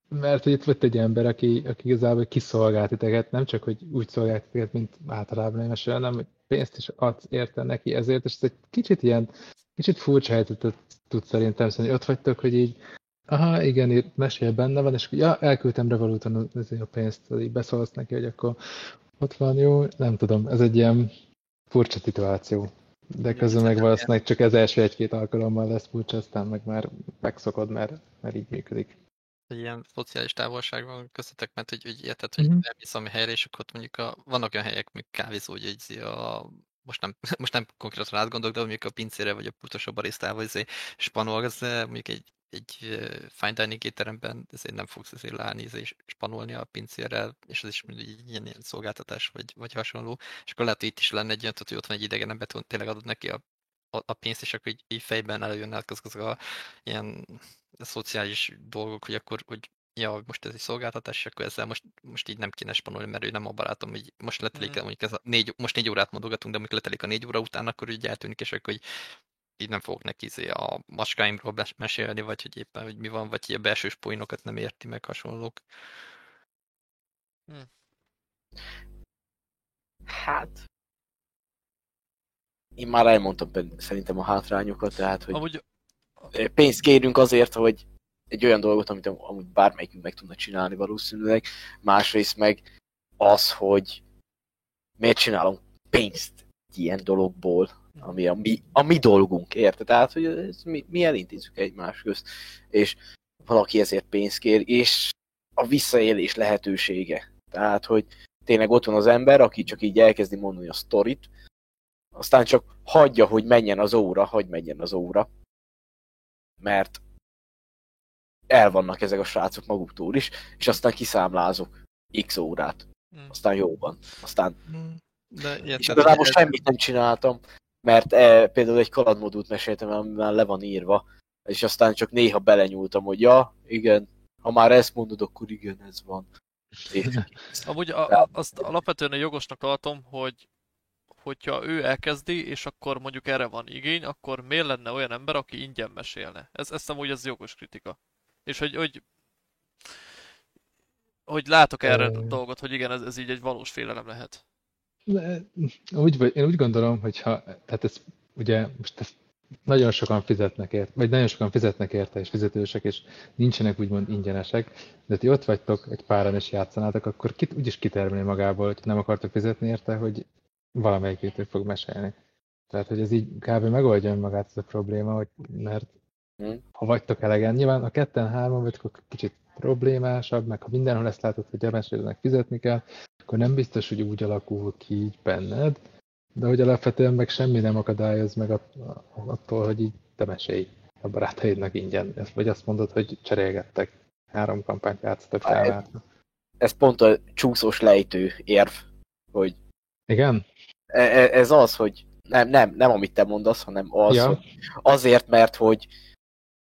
mert hogy itt volt egy ember, aki, aki igazából kiszolgált titeket, nem csak, hogy úgy szolgált titeket, mint általában én mesél, hanem hogy pénzt is adsz érte neki ezért, és ez egy kicsit ilyen, kicsit furcsa helyzetet tud szerintem, szóval hogy ott vagytok, hogy így, aha, igen, itt mesél benne van, és akkor, ja, elküldtem Revoluton a pénzt, így beszólsz neki, hogy akkor ott van, jó, nem tudom, ez egy ilyen furcsa szituáció. De közben meg valószínűleg csak ez első egy-két alkalommal lesz furcsa, aztán meg már megszokod, mert, mert így működik. egy ilyen szociális távolság van köztetek, mert hogy, hogy érted, hogy Mhm. elmész valami helyre, és akkor ott mondjuk a, vannak olyan helyek, mint kávézó, hogy egy, a, most nem, most nem konkrétan átgondolok, de mondjuk a pincére vagy a pultos a barisztával izé spanol, az mondjuk egy, egy fine dining étteremben ezért nem fogsz azért leállni és spanolni a pincérrel, és ez is mindig egy ilyen, ilyen szolgáltatás vagy, vagy hasonló. És akkor lehet, hogy itt is lenne egy olyan, hogy ott van egy idegen ember, tényleg adod neki a, a, a pénzt, és akkor így, így fejben előjönnek azok azok a ilyen szociális dolgok, hogy akkor, hogy ja, most ez egy szolgáltatás, és akkor ezzel most, most így nem kéne spanolni, mert ő nem a barátom, hogy most letelik, mm. mondjuk ez a négy, most négy órát mondogatunk, de mondjuk letelik a négy óra után, akkor úgy eltűnik, és akkor így, így nem fogok neki izé a maskáimról mes- mesélni, vagy hogy éppen, hogy mi van, vagy hogy a belsős poénokat nem érti meg hasonlók. hát... Én már elmondtam szerintem a hátrányokat, tehát, hogy Amúgy pénzt kérünk azért, hogy egy olyan dolgot, amit am- amúgy bármelyikünk meg tudna csinálni valószínűleg. Másrészt meg az, hogy miért csinálunk pénzt egy ilyen dologból, ami a mi, a mi dolgunk, érted? Tehát, hogy ez mi, mi elintézzük egymás közt, és valaki ezért pénzt kér, és a visszaélés lehetősége. Tehát, hogy tényleg ott van az ember, aki csak így elkezdi mondani a sztorit, aztán csak hagyja, hogy menjen az óra, hogy menjen az óra, mert el vannak ezek a srácok maguktól is, és aztán kiszámlázok x órát, mm, aztán jó van. Aztán, De és igazából semmit nem csináltam, mert e, például egy kalandmódút meséltem, ami már le van írva, és aztán csak néha belenyúltam, hogy ja, igen, ha már ezt mondod, akkor igen, ez van. Amúgy a, a, azt alapvetően jogosnak tartom, hogy hogyha ő elkezdi, és akkor mondjuk erre van igény, akkor miért lenne olyan ember, aki ingyen mesélne? Ez, ez amúgy ez jogos kritika. És hogy, hogy, hogy látok erre Ö. dolgot, hogy igen, ez, ez így egy valós félelem lehet. De, úgy, vagy- én úgy gondolom, hogy ha, tehát ez ugye most ezt nagyon sokan fizetnek ért, vagy nagyon sokan fizetnek érte, és fizetősek, és nincsenek úgymond ingyenesek, de ti ott vagytok, egy páran is játszanátok, akkor kit, úgyis kitermelni magából, hogy nem akartok fizetni érte, hogy valamelyikőtök fog mesélni. Tehát, hogy ez így kb. megoldja magát ez a probléma, hogy mert Hm. ha vagytok elegen, nyilván a ketten, hárman vagytok, akkor kicsit problémásabb, meg ha mindenhol ezt látod, hogy a mesélőnek fizetni kell, akkor nem biztos, hogy úgy alakul ki így benned, de hogy alapvetően meg semmi nem akadályoz meg attól, hogy így te mesélj a barátaidnak ingyen. Ezt, vagy azt mondod, hogy cserélgettek. Három kampányt Hát, felváltva. ez pont a csúszós lejtő érv, hogy Igen? e- e- ez az, hogy nem, nem, nem amit te mondasz, hanem az, Ja. hogy azért, mert hogy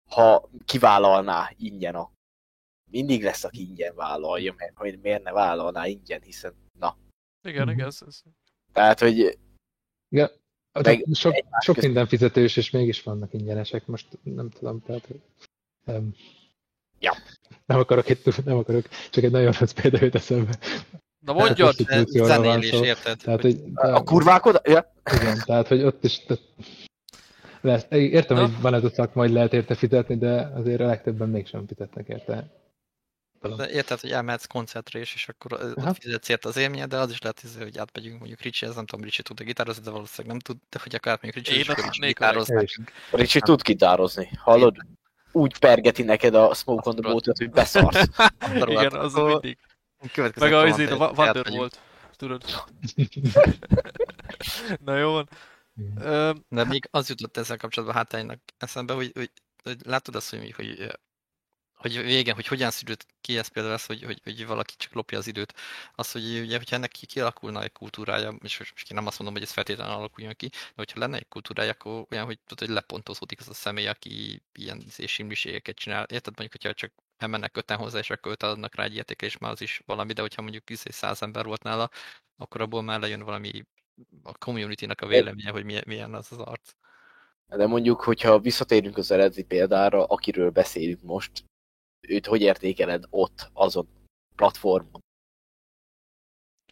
ha kivállalná ingyen a mindig lesz, aki ingyen vállalja, mert hogy miért ne vállalná ingyen, hiszen na. Igen, Mhm. igen, ez, ez. Tehát, hogy Ja, Meg sok, sok között. minden fizetős, és mégis vannak ingyenesek, most nem tudom, tehát... Um, Ja. Nem akarok itt, nem akarok, csak egy nagyon rossz példa jut eszembe. Na mondjad! Hát, zenélés, érted? Tehát, Hogy- hogy, a kurvák oda, ja, Igen, tehát, hogy ott is... Tehát, lesz, értem, Na. hogy van ez a szakma, hogy lehet érte fizetni, de azért a legtöbben mégsem fizetnek érte. De érted, hogy elmehetsz koncertre is, és akkor Aha. ott fizetsz ért az élményed, de az is lehet, hogy átmegyünk mondjuk Ricsi, ez nem tudom, Ricsi tud gitározni, de valószínűleg nem tud, de hogy akkor átmegyünk Ricsi, és akkor azt Ricsi tud gitározni, hallod? Úgy pergeti neked a Smoke on the Boat-ot, hogy beszarsz. Igen, az mindig. Meg a, kaland izé, a egy- Wa- Wonder átmegyünk. volt. Tudod. Na jó van. De még az jutott ezzel kapcsolatban hátánynak eszembe, hogy, hogy, hogy látod azt, hogy, hogy, hogy végen, hogy hogyan szűrült ki ez például az, hogy, hogy, hogy valaki csak lopja az időt. Az, hogy ugye, hogyha ennek ki- kialakulna egy kultúrája, és most én nem azt mondom, hogy ez feltétlenül alakuljon ki, de hogyha lenne egy kultúrája, akkor olyan, hogy tudod, hogy lepontozódik az a személy, aki ilyen izé, simliségeket csinál. Érted, mondjuk, hogyha csak elmennek öten hozzá, és akkor öt adnak rá egy értékelést, már az is valami, de hogyha mondjuk izé, száz ember volt nála, akkor abból már lejön valami a community-nak a véleménye, hogy milyen, milyen az az arc. De mondjuk, hogyha visszatérünk az eredeti példára, akiről beszélünk most, őt hogy értékeled ott, azon platformon?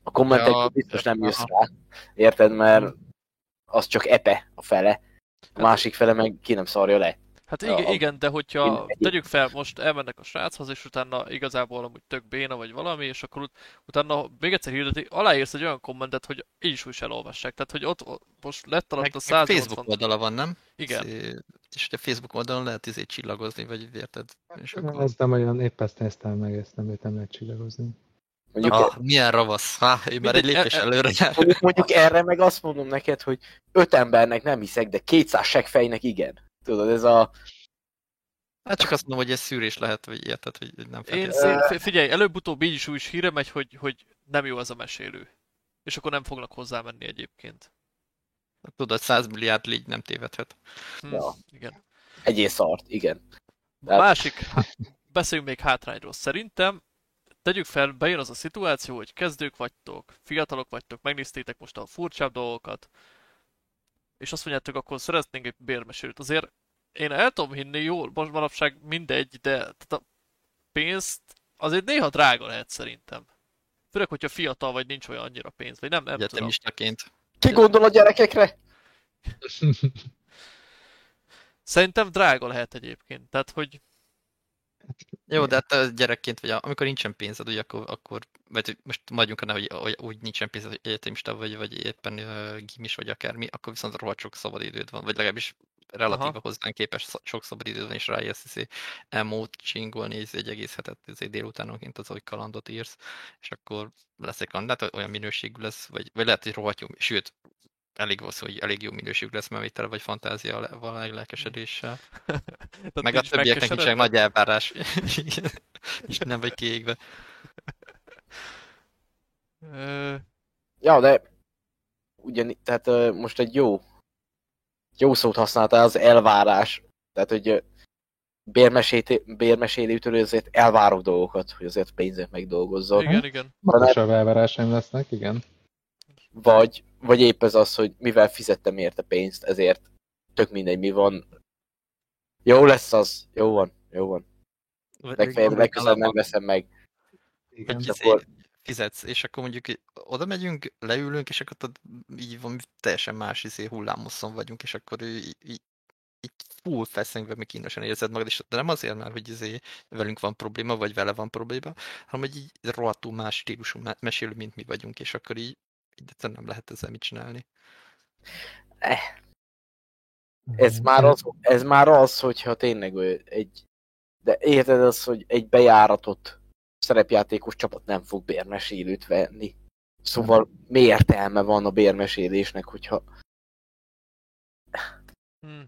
A kommentekből Ja, biztos nem jössz rá, érted, mert az csak epe a fele, a másik fele meg ki nem szarja le. Hát A- igen, igen, de hogyha tegyük fel, most elmennek a sráchoz, és utána igazából amúgy tök béna vagy valami, és akkor ut- utána még egyszer hirdeti, aláírsz egy olyan kommentet, hogy így is úgy elolvassák. Tehát, hogy ott, ott most lett alatt a 180... Facebook oldala van, nem? Igen. Izé, És hogy a Facebook oldalon lehet izé csillagozni, vagy érted? És akkor... Ez nem olyan, épp ezt néztem meg, ezt nem, nem lehet csillagozni. Mondjuk, Ah, milyen ravasz. Ha, én már egy Mindegy, lépés e- e- előre jár. mondjuk, mondjuk erre meg azt mondom neked, hogy öt embernek nem hiszek, de 200 seggfejnek igen. Tudod, ez a... Hát csak azt mondom, hogy ez szűrés lehet, vagy érted, hogy hogy nem Én feltétlenül. fi- figyelj, előbb-utóbb így is úgy is híre megy, hogy, hogy nem jó ez a mesélő. És akkor nem fognak hozzá menni egyébként. Tudod, 100 milliárd légy nem tévedhet. Hm, Ja. Igen. Egyén szart, igen. A Tehát- másik, há- beszéljünk még hátrányról. Szerintem tegyük fel, bejön az a szituáció, hogy kezdők vagytok, fiatalok vagytok, megnéztétek most a furcsább dolgokat, és azt mondjátok, akkor szeretnénk egy bérmesélőt. Azért én el tudom hinni, jó, most manapság mindegy, de tehát a pénzt azért néha drága lehet szerintem. Főleg, hogyha fiatal vagy, nincs olyan annyira pénz, vagy nem, nem tudom. Egyetemistaként. Ki gondol a gyerekekre? Szerintem drága lehet egyébként. Tehát, hogy Jó, de hát gyerekként vagy, amikor nincsen pénzed, ugye akkor, akkor vagy most maradjunk rá, hogy, hogy úgy nincsen pénzed, hogy egyetemista vagy, vagy éppen uh, gimis vagy akármi, akkor viszont rohadt sok szabadidőd van, vagy legalábbis relatíve Aha. hozzánk képest sz- sok szabadidőd van, és rájössz izé, emót csingolni, izé, egy egész hetet izé, délutánonként az, hogy kalandot írsz, és akkor lesz egy kaland, hát olyan minőségű lesz, vagy, vagy lehet, hogy rohadt jó, sőt, elég valószínű, hogy elég jó minőségű lesz, mert még tele vagy fantáziával, lelkesedéssel. tehát Meg a nincs többieknek nincsenek nagy elvárás. és nem vagy kiégve. Ja, de ugyan, tehát most egy jó jó szót használtál, az elvárás. Tehát, hogy bérmesélőtől azért elvárok dolgokat, hogy azért pénzért megdolgozzon. igen, igen. Magasabb elvárásaim lesznek, igen. Vagy, vagy épp ez az, hogy mivel fizettem érte pénzt, ezért tök mindegy, mi van. Jó lesz az, jó van, jó van. Legfeljebb legközelebb nem veszem meg. igen. Hogy És akkor- fizetsz, és akkor mondjuk oda megyünk, leülünk, és akkor tudod, így van, teljesen más izé, hullámosszon vagyunk, és akkor ő így, így, full feszengve, még kínosan érzed magad, és de nem azért, mert hogy izé, velünk van probléma, vagy vele van probléma, hanem hogy így rohadtul más stílusú me- mesélő, mint mi vagyunk, és akkor így, így egyszerűen nem lehet ezzel mit csinálni. Ez már az, ez már az hogyha tényleg egy... De érted az, hogy egy bejáratott szerepjátékos csapat nem fog bérmesélőt venni. Szóval mi értelme van a bérmesélésnek, hogyha... Hm.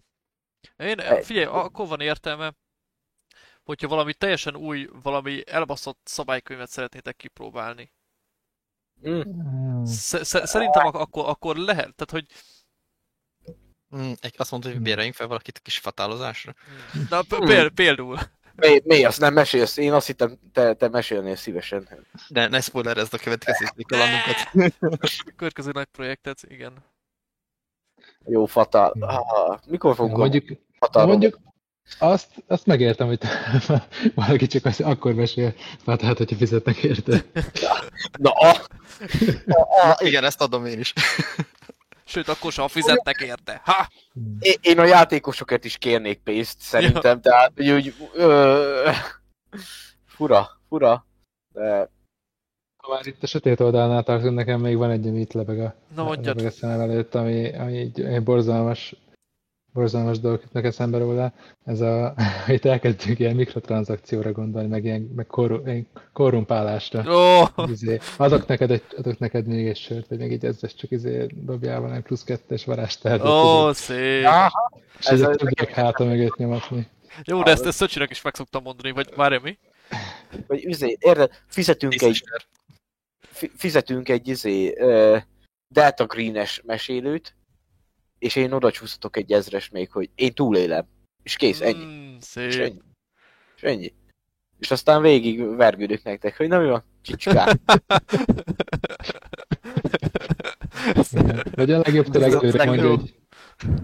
Én, E- figyelj, akkor van értelme, hogyha valami teljesen új, valami elbaszott szabálykönyvet szeretnétek kipróbálni. Sz- sz- szerintem ak- akkor, akkor lehet, tehát hogy Mm, egy- azt mondta, hogy bérjünk fel valakit kis fatálozásra. Na, p- péld, például. Mi, mi azt nem mesélsz? Én azt hittem, te, te mesélnél szívesen. De ne spoilerezd a következő kalandunkat. Következő nagy projektet, igen. Jó, fatál. Ah, mikor fogunk mondjuk, mondjuk azt, azt megértem, hogy valaki csak az, akkor mesél, hát, hát hogyha fizetnek érte. Na, ah, ah, ah, Igen, ezt adom én is. Sőt, akkor sem fizetnek érte. Ha! én, én a játékosokért is kérnék pénzt, szerintem, tehát úgy, úgy ö, fura, fura, de Ha már itt a sötét oldalnál tartunk, nekem még van egy, ami itt lebeg a, Na, mondjad. lebeg a szemem előtt, ami, ami egy, egy borzalmas, borzalmas dolog jutnak eszembe róla. Ez a, itt elkezdünk ilyen mikrotranszakcióra gondolni, meg ilyen meg korru, ilyen korrumpálásra. Ó, Izé, adok, neked egy, adok neked még egy sört, vagy meg egy ezres, csak izé dobjál van egy plusz kettes varázsterhet. ó, szép. Aha, és ez ezek a- tudják háta mögött nyomatni. Jó, de ezt, ezt Szöcsinek is meg szoktam mondani, vagy várj mi? vagy üzé, érted, fizetünk egy, fi- fizetünk egy izé, uh, Delta Green-es mesélőt, és én oda csúszhatok egy ezres még, hogy én túlélem. És kész, ennyi. Mm, És szép. ennyi. És ennyi. És aztán végig vergődök nektek, hogy na mi van, csicskák. Vagy a legjobb tényleg mondja, hogy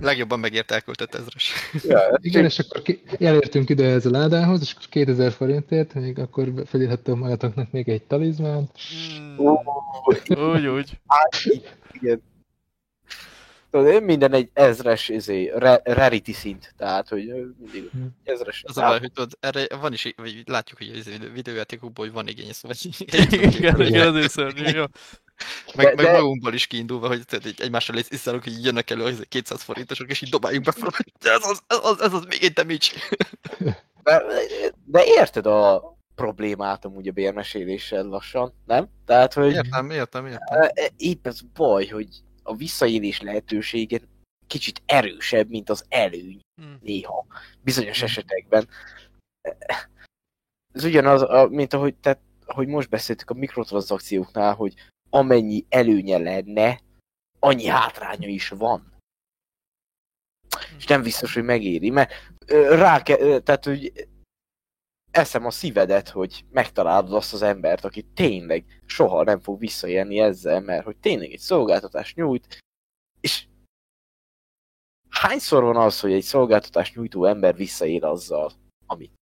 Legjobban megért elköltött ezres. ja, igen, és akkor ki, elértünk ide ez a ládához, és 2000 forintért, még akkor felírhattok magatoknak még egy talizmánt. Mm, Ó, Úgy, úgy. igen. Tudod, én minden egy ezres izé, re, rarity szint, tehát, hogy mindig Hm. ezres. Az a baj, hogy tudod, erre van is, vagy látjuk, hogy az videójátékokból, hogy van igény, szóval Igen, igen, azért szörnyű. Jó. meg, De- meg de- magunkból is kiindulva, hogy így egymással is iszálunk, hogy jönnek elő az 200 forintosok, és így dobáljuk be fel, hogy ez az, ez az, ez az még egy damage. De, de érted a problémát amúgy a bérmeséléssel lassan, nem? Tehát, hogy Értem, értem, értem. e, e, épp ez baj, hogy a visszaélés lehetősége kicsit erősebb, mint az előny Mm. néha, bizonyos esetekben. Ez ugyanaz, mint ahogy, tehát, ahogy most beszéltük a mikrotranszakcióknál, hogy amennyi előnye lenne, annyi hátránya is van. És nem biztos, hogy megéri, mert rá ke, ö, tehát, hogy eszem a szívedet, hogy megtalálod azt az embert, aki tényleg soha nem fog visszaélni ezzel, mert hogy tényleg egy szolgáltatást nyújt, és hányszor van az, hogy egy szolgáltatást nyújtó ember visszaél azzal, amit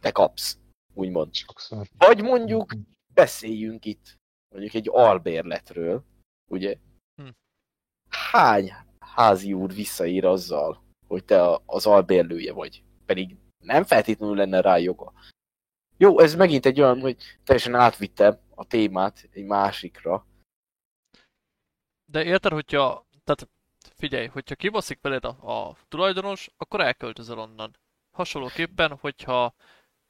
te kapsz, úgymond. Sokszor. Vagy mondjuk beszéljünk itt mondjuk egy albérletről, ugye? Hm. Hány házi úr visszaír azzal, hogy te az albérlője vagy, pedig nem feltétlenül lenne rá joga. Jó, ez megint egy olyan, hogy teljesen átvittem a témát egy másikra. De érted, hogyha, tehát figyelj, hogyha kibaszik veled a, a tulajdonos, akkor elköltözöl onnan. Hasonlóképpen, hogyha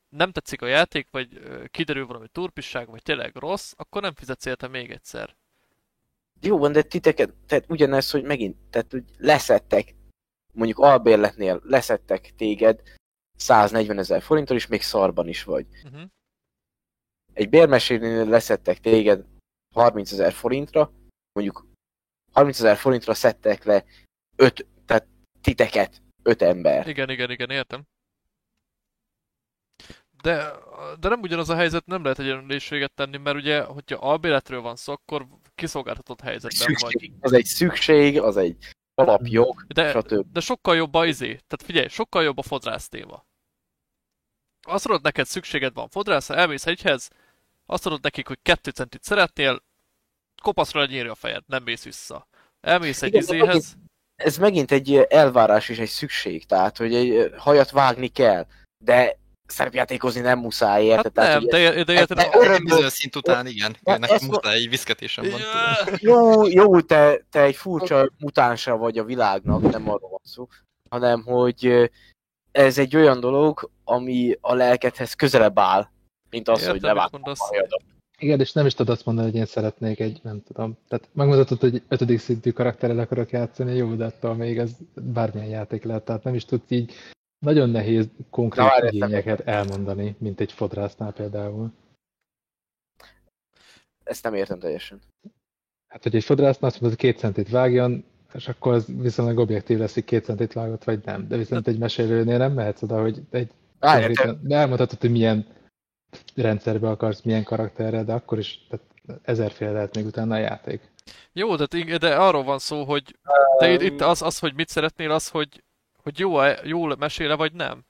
nem tetszik a játék, vagy kiderül valami turpisság, vagy tényleg rossz, akkor nem fizetsz érte még egyszer. Jó van, de titeket, tehát ugyanez, hogy megint, tehát hogy leszettek, mondjuk albérletnél leszettek téged 140 ezer forinttal, és még szarban is vagy. Uh-huh. egy bérmesélnél leszettek téged 30 ezer forintra, mondjuk 30 ezer forintra szedtek le 5, tehát titeket, 5 ember. Igen, igen, igen, értem. De, de nem ugyanaz a helyzet, nem lehet egyenlőséget tenni, mert ugye, hogyha albéletről van szó, akkor kiszolgáltatott helyzetben vagy. Szükség, az egy szükség, az egy alapjog, De, stb. de sokkal jobb a izé. Tehát figyelj, sokkal jobb a fodrász téma. Azt mondod neked szükséged van fodrászra, elmész egyhez, azt mondod nekik, hogy kettő centit szeretnél, kopaszra legyéri a fejed, nem mész vissza. Elmész egy Igen, de izéhez, Ez megint egy elvárás és egy szükség, tehát hogy egy hajat vágni kell, de szerepjátékozni nem muszáj, érted? hát tehát, nem, hogy de, de érted, de- a- öröm- Bizonyos szint után igen, nekem muszáj egy viszketésem van. Jó, jó te, te egy furcsa mutánsa vagy a világnak, nem arról van szó, hanem hogy ez egy olyan dolog, ami a lelkedhez közelebb áll, mint az, Értem, hogy mondasz. a hajadat. Igen, és nem is tudod azt mondani, hogy én szeretnék egy, nem tudom. Tehát megmutatod, hogy ötödik szintű karakterrel akarok játszani, jó, de attól még ez bármilyen játék lehet. Tehát nem is tudsz így nagyon nehéz konkrét igényeket elmondani, mint egy fodrásznál például. Ezt nem értem teljesen. Hát, hogy egy fodrásznál azt mondod, hogy két centit vágjon, és akkor az viszonylag objektív lesz, hogy két centit vágott, vagy nem. De viszont egy mesélőnél nem mehetsz oda, hogy egy konkrétan- de elmondhatod, hogy milyen rendszerbe akarsz, milyen karakterre, de akkor is tehát ezerféle lehet még utána a játék. Jó, de, de arról van szó, hogy de itt, itt az, az, hogy mit szeretnél, az, hogy, hogy jó, jól meséle, vagy nem.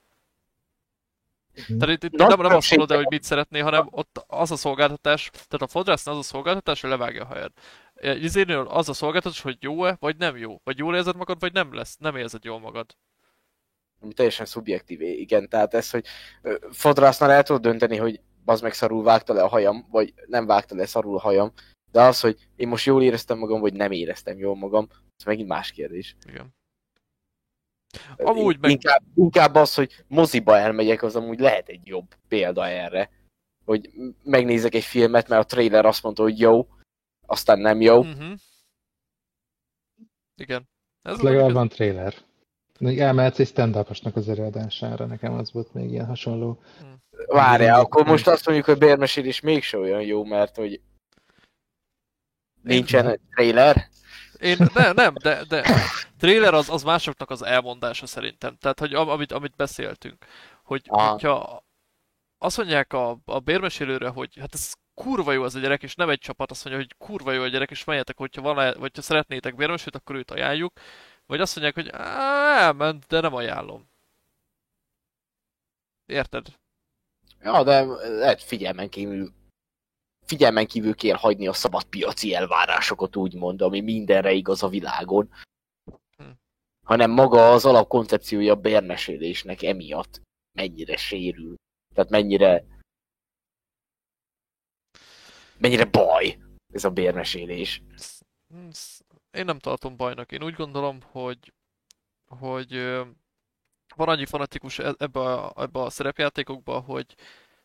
Tehát itt, itt Nagy nem, nem azt mondod, hogy mit szeretnél, hanem ott az a szolgáltatás, tehát a fodrásznál az a szolgáltatás, hogy levágja a hajad. Izénél az a szolgáltatás, hogy jó-e, vagy nem jó. Vagy jól érzed magad, vagy nem lesz. Nem érzed jól magad. ami teljesen szubjektív, igen. Tehát ez, hogy fodrásznál el tudod dönteni, hogy az meg szarul vágta le a hajam, vagy nem vágta le szarul a hajam, de az, hogy én most jól éreztem magam, vagy nem éreztem jól magam, az megint más kérdés. Igen. Amúgy meg- inkább, inkább az, hogy moziba elmegyek, az amúgy lehet egy jobb példa erre. Hogy megnézek egy filmet, mert a trailer azt mondta, hogy jó, aztán nem jó. Mhm. Igen. Ez az, legalább van trailer. Elmehetsz egy stand az előadására, nekem az volt még ilyen hasonló. Várjál, Igen. akkor most azt mondjuk, hogy bérmesélés mégse olyan jó, mert hogy nincsen trailer. Én, ne, nem, de, de trailer az, az másoknak az elmondása szerintem. Tehát, hogy am- amit, amit beszéltünk. Hogy, Aha. hogyha azt mondják a, a bérmesélőre, hogy hát ez kurva jó az a gyerek, és nem egy csapat azt mondja, hogy kurva jó a gyerek, és menjetek, hogyha, van, vagy ha szeretnétek bérmesét, akkor őt ajánljuk. Vagy azt mondják, hogy "Á, elment, de nem ajánlom. Érted? Ja, de lehet figyelmen kívül figyelmen kívül kell hagyni a szabadpiaci elvárásokat, úgymond, ami mindenre igaz a világon. Hm. Hanem maga az alapkoncepciója a bérmesélésnek emiatt mennyire sérül. Tehát mennyire mennyire baj ez a bérmesélés. Én nem tartom bajnak. Én úgy gondolom, hogy, hogy van annyi fanatikus e- ebbe a, ebbe a szerepjátékokba, hogy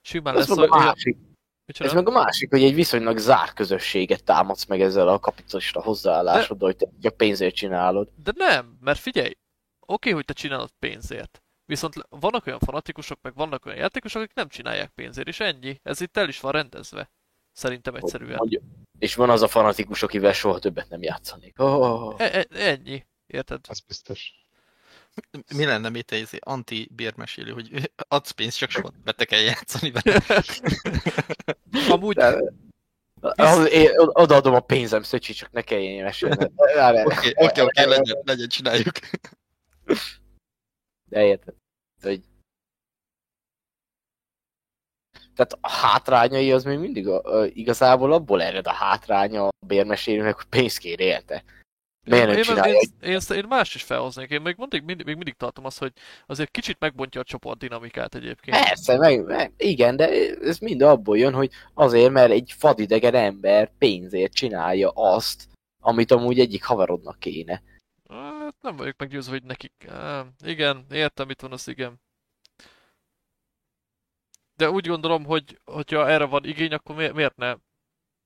simán Ez lesz meg a másik. Micsoda? Ez meg a másik, hogy egy viszonylag zárt közösséget támadsz meg ezzel a kapitalista hozzáállásoddal, hogy te csak pénzért csinálod. De nem, mert figyelj, oké, hogy te csinálod pénzért. Viszont vannak olyan fanatikusok, meg vannak olyan játékosok, akik nem csinálják pénzért, és ennyi. Ez itt el is van rendezve. Szerintem egyszerűen. Hogy- És van az a fanatikus, akivel soha többet nem játszanék. Oh. E- e- ennyi. Érted? Az biztos. Mi lenne, mi te izé, anti-bérmesélő, hogy adsz pénzt, csak soha be te kell játszani vele. Amúgy, De- én odaadom a pénzem, Szöcsi, csak ne kelljen mesélni. Oké, oké, oké, legyen, legyen, csináljuk. De érted? Hogy... Tehát a hátrányai az még mindig a, a, igazából abból ered a hátránya a bérmesélőnek, hogy pénzt kér érte. Miért nem én, csinálja? én, én, én, én más is felhoznék. Én még mindig, mindig, még mindig tartom azt, hogy azért kicsit megbontja a csoport dinamikát egyébként. Persze, meg, meg, igen, de ez mind abból jön, hogy azért, mert egy vadidegen ember pénzért csinálja azt, amit amúgy egyik haverodnak kéne. Hát nem vagyok meggyőzve, hogy nekik... Á, igen, értem, mit van az igen. De úgy gondolom, hogy hogyha erre van igény, akkor mi- miért ne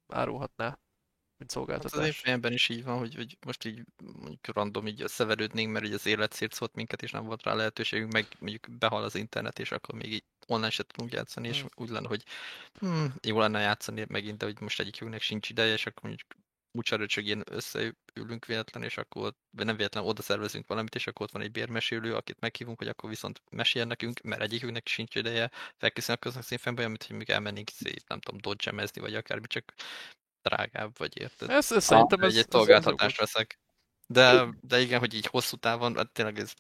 árulhatná, mint Hát az én szolgáltatás? fejemben is így van, hogy, hogy most így mondjuk random így összeverődnénk, mert így az élet szétszólt minket, és nem volt rá lehetőségünk, meg mondjuk behal az internet, és akkor még így online se tudunk játszani, és Hmm. úgy lenne, hogy hm, jó lenne játszani megint, de hogy most egyikünknek sincs ideje, és akkor mondjuk mucsaröcsögén összeülünk véletlen, és akkor vagy nem véletlen oda szervezünk valamit, és akkor ott van egy bérmesélő, akit meghívunk, hogy akkor viszont meséljen nekünk, mert egyikünknek sincs ideje felkészülni a közönszínfembe, amit hogy még elmennénk szét, nem tudom, dodgemezni, vagy akármi, csak drágább, vagy érted? Ez, ez szerintem ez, egy, szolgáltatást veszek. De, de igen, hogy így hosszú távon, hát tényleg ez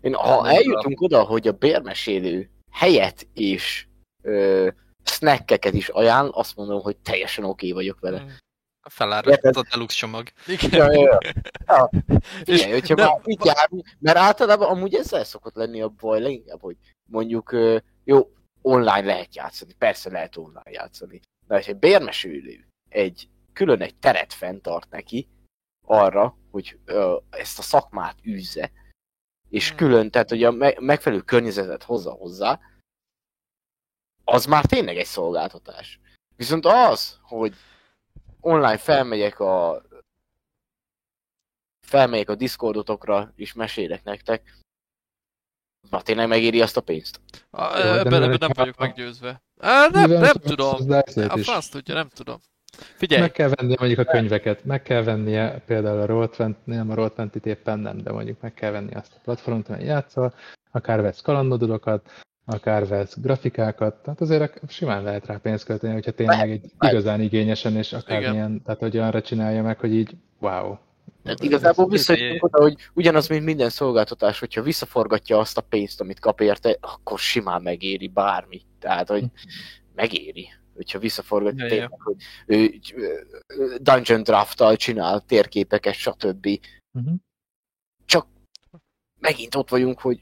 Én, ha eljutunk oda, hogy a bérmesélő helyet és ö, snackeket is ajánl, azt mondom, hogy teljesen oké vagyok vele. Mm. a deluxe csomag. Igen. Ja, ja, ja. És Figyelj, hogyha nem- már így jár, mert általában amúgy ezzel szokott lenni a baj leginkább, hogy mondjuk jó, online lehet játszani, persze lehet online játszani, de ha egy bérmesülő egy külön egy teret fenntart neki arra, hogy ö, ezt a szakmát űzze, és Hmm. külön, tehát hogy a me- megfelelő környezetet hozza hozzá, az már tényleg egy szolgáltatás. Viszont az, hogy online felmegyek a felmegyek a Discordotokra, és mesélek nektek, na tényleg megéri azt a pénzt. Á, Jó, de Ebben, ebben nem vagyok meggyőzve. Á, nem, nem tudom. A franc tudja, nem tudom. Figyelj, Meg kell vennie mondjuk a könyveket, meg kell vennie például a Roll20, nem a Roll20 éppen nem, de mondjuk meg kell venni azt a platformot, amelyen játszol, akár vesz kalandmodulokat, akár vesz grafikákat, tehát azért simán lehet rá pénzt költeni, hogyha tényleg egy igazán igényesen és akármilyen, tehát hogy olyanra csinálja meg, hogy így wow. Tehát igazából visszajutunk oda, hogy ugyanaz, mint minden szolgáltatás, hogyha visszaforgatja azt a pénzt, amit kap érte, akkor simán megéri bármi. Tehát, hogy megéri, hogyha visszaforgatja Ja, tényleg, hogy ő Dungeon Draft-tal csinál térképeket, stb. Uh-huh. Csak megint ott vagyunk, hogy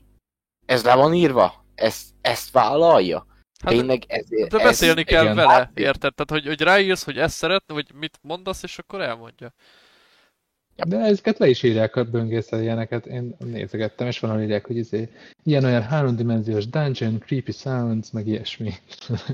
ez le van írva, ezt, ezt vállalja. Hát, Tényleg ez, de ez, beszélni kell igen. vele, érted? Tehát, hogy, hogy ráírsz, hogy ezt szeretne, vagy mit mondasz, és akkor elmondja. De ezeket le is írják a böngészel ilyeneket, én nézegettem, és van, ahol írják, hogy izé, ilyen olyan háromdimenziós dungeon, creepy sounds, meg ilyesmi.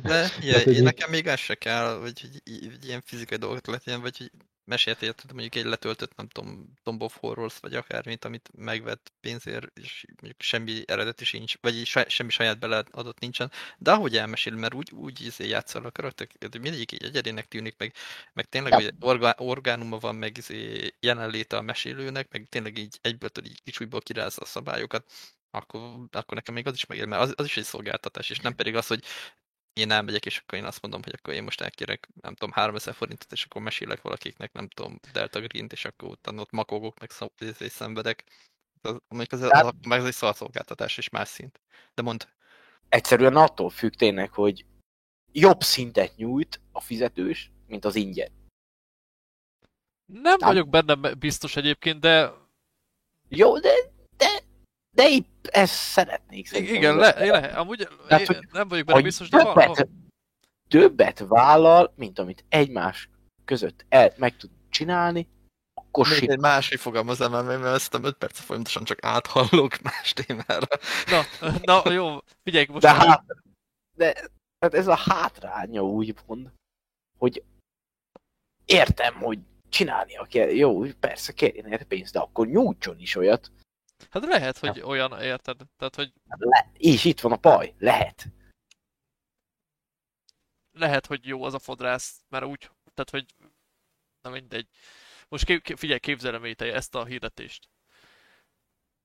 De ilyen, hogy így- nekem még ez se kell, vagy hogy, hogy ilyen fizikai dolgot legyen, vagy hogy mesélt érted, mondjuk egy letöltött, nem tudom, Tomb of Horrors, vagy akármit, amit megvett pénzért, és mondjuk semmi eredeti sincs, vagy semmi saját beleadott nincsen, de ahogy elmesél, mert úgy, úgy izé játszol a karakter, hogy mindegyik így egyedének tűnik, meg, meg tényleg Ja. hogy orgá, orgánuma van, meg izé jelenléte a mesélőnek, meg tényleg így egyből tudod, így kicsújból kirázza a szabályokat, akkor, akkor nekem még az is megér, mert az, az is egy szolgáltatás, és nem pedig az, hogy én elmegyek, és akkor én azt mondom, hogy akkor én most elkérek, nem tudom, 3000 forintot, és akkor mesélek valakiknek, nem tudom, Delta Green-t, és akkor utána ott makogok, meg szó, és szenvedek. Az, mondjuk az, az, Tehát- az, meg az egy szalszolgáltatás, és más szint. De mond, egyszerűen attól függ tényleg, hogy jobb szintet nyújt a fizetős, mint az ingyen. Nem Nem. vagyok benne biztos egyébként, de Jó, de, de, de épp ezt szeretnék szerintem. igen, le, le, amúgy Tehát, én hogy- nem vagyok benne biztos, de van, többet, van. többet vállal, mint amit egymás között el, meg tud csinálni, akkor még simán. egy másik fogalmazom, mert ezt 5 perc folyamatosan csak áthallok más témára. Na, na, jó, figyelj, most De hát, de hát ez a hátránya úgymond, hogy értem, hogy csinálnia kell. Jó, persze kérjen érte pénzt, de akkor nyújtson is olyat. Hát lehet, hogy olyan, érted? Tehát, hogy Le, és itt van a paj, lehet. lehet, hogy jó az a fodrász, mert úgy, tehát, hogy na mindegy. Most kép, figyelj, képzelem Ételj, ezt a hirdetést,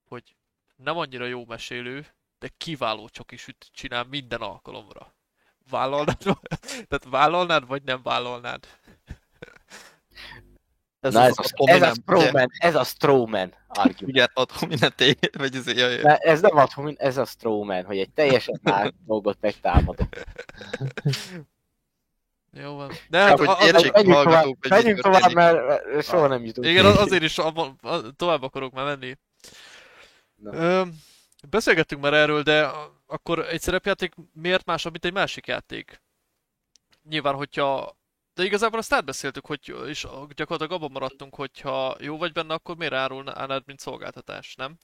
hogy nem annyira jó mesélő, de kiváló csoki süt csinál minden alkalomra. Vállalnád, tehát vállalnád, vagy nem vállalnád? Ez Na ez, az, a, ez a Strowman, ez a Strowman argument. ugye ad hominem téged, vagy ez jaj, Ne, ez nem adhom, ez a Strowman, hogy egy teljesen más dolgot megtámadok. Jó van. De hát, hogy értsék a, hallgatók, hogy menjünk tovább, mert soha nem jutunk. igen, az- azért is abban- tovább akarok már menni. Ö, beszélgettünk már erről, de akkor egy szerepjáték miért másabb, mint egy másik játék? Nyilván, hogyha... De igazából azt átbeszéltük, hogy és gyakorlatilag abban maradtunk, hogyha jó vagy benne, akkor miért árulnád, mint szolgáltatás, nem?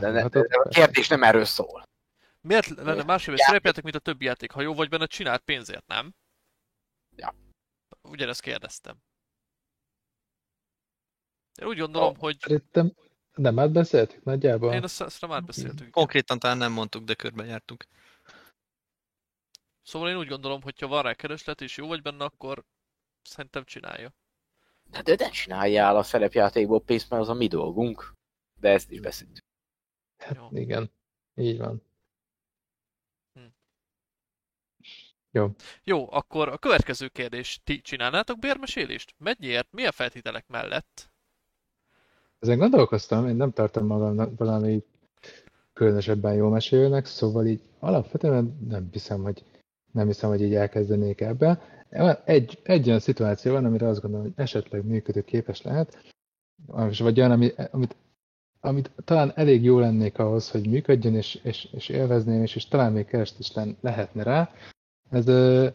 De, ne, Hát de a kérdés nem erről szól. Miért lenne másképp egy szerepjáték, mint a többi játék? Ha jó vagy benne, csináld pénzért, nem? Ja. Ugyanezt kérdeztem. Én úgy gondolom, hogy Szerintem nem átbeszéltük nagyjából. én ezt, ezt nem átbeszéltük. Konkrétan talán nem mondtuk, de körbe jártuk. Szóval én úgy gondolom, hogy ha van rá kereslet és jó vagy benne, akkor szerintem csinálja. De, de ne csináljál a szerepjátékból pénzt, mert az a mi dolgunk. De ezt is beszéltük. Jó. Igen, így van. Jó, akkor a következő kérdés. Ti csinálnátok bérmesélést? Mennyiért? Milyen feltételek mellett? Ezen gondolkoztam, én nem tartom magam valami különösebben jó mesélőnek, szóval így alapvetően nem hiszem, hogy nem hiszem, hogy így elkezdenék ebbe. Egy, egy olyan szituáció van, amire azt gondolom, hogy esetleg működőképes lehet, vagy olyan, ami, amit, amit talán elég jó lennék ahhoz, hogy működjön, és, és, és élvezném, és, és talán még kereszt is lehetne rá. Ez ö,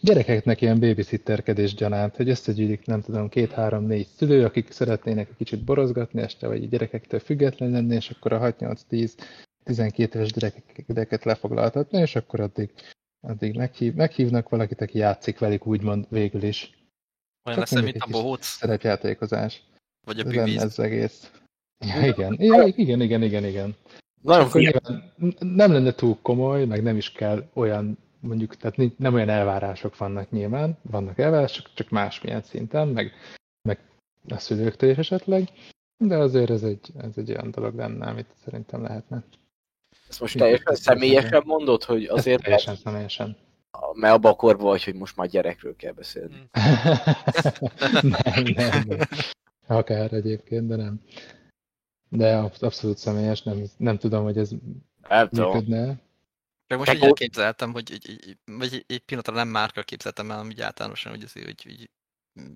gyerekeknek ilyen babysitterkedés gyanánt, hogy összegyűlik, nem tudom, két-három-négy szülő, akik szeretnének egy kicsit borozgatni este, vagy gyerekektől független lenni, és akkor a 6-8-10-12 éves gyerekeket lefoglaltatni, és akkor addig, addig meghív, meghívnak valakit, aki játszik velük, úgymond végül is. Olyan lesz, mint a bohóc, Szerepjátékozás. vagy a bűvíz. ez egész. Ja, igen. Ja, igen, igen, igen, igen. Nagyon nyilván nem lenne túl komoly, meg nem is kell olyan mondjuk, tehát nem olyan elvárások vannak nyilván, vannak elvárások, csak másmilyen szinten, meg, meg a szülőktől is esetleg, de azért ez egy, ez egy olyan dolog lenne, amit szerintem lehetne. Ezt most teljesen személyesen mondod, hogy Ez azért, mert, teljesen személyesen. mert abban a korban vagy, hogy most már gyerekről kell beszélni. Mm. nem, nem, nem. Akár egyébként, de nem. De absz- abszolút személyes, nem, nem tudom, hogy ez Nem tudom. működne. Csak most Te így elképzeltem, hogy így, így, vagy egy, egy pillanatra nem márkra képzeltem el, hanem így általánosan, hogy, azért, hogy, hogy mm,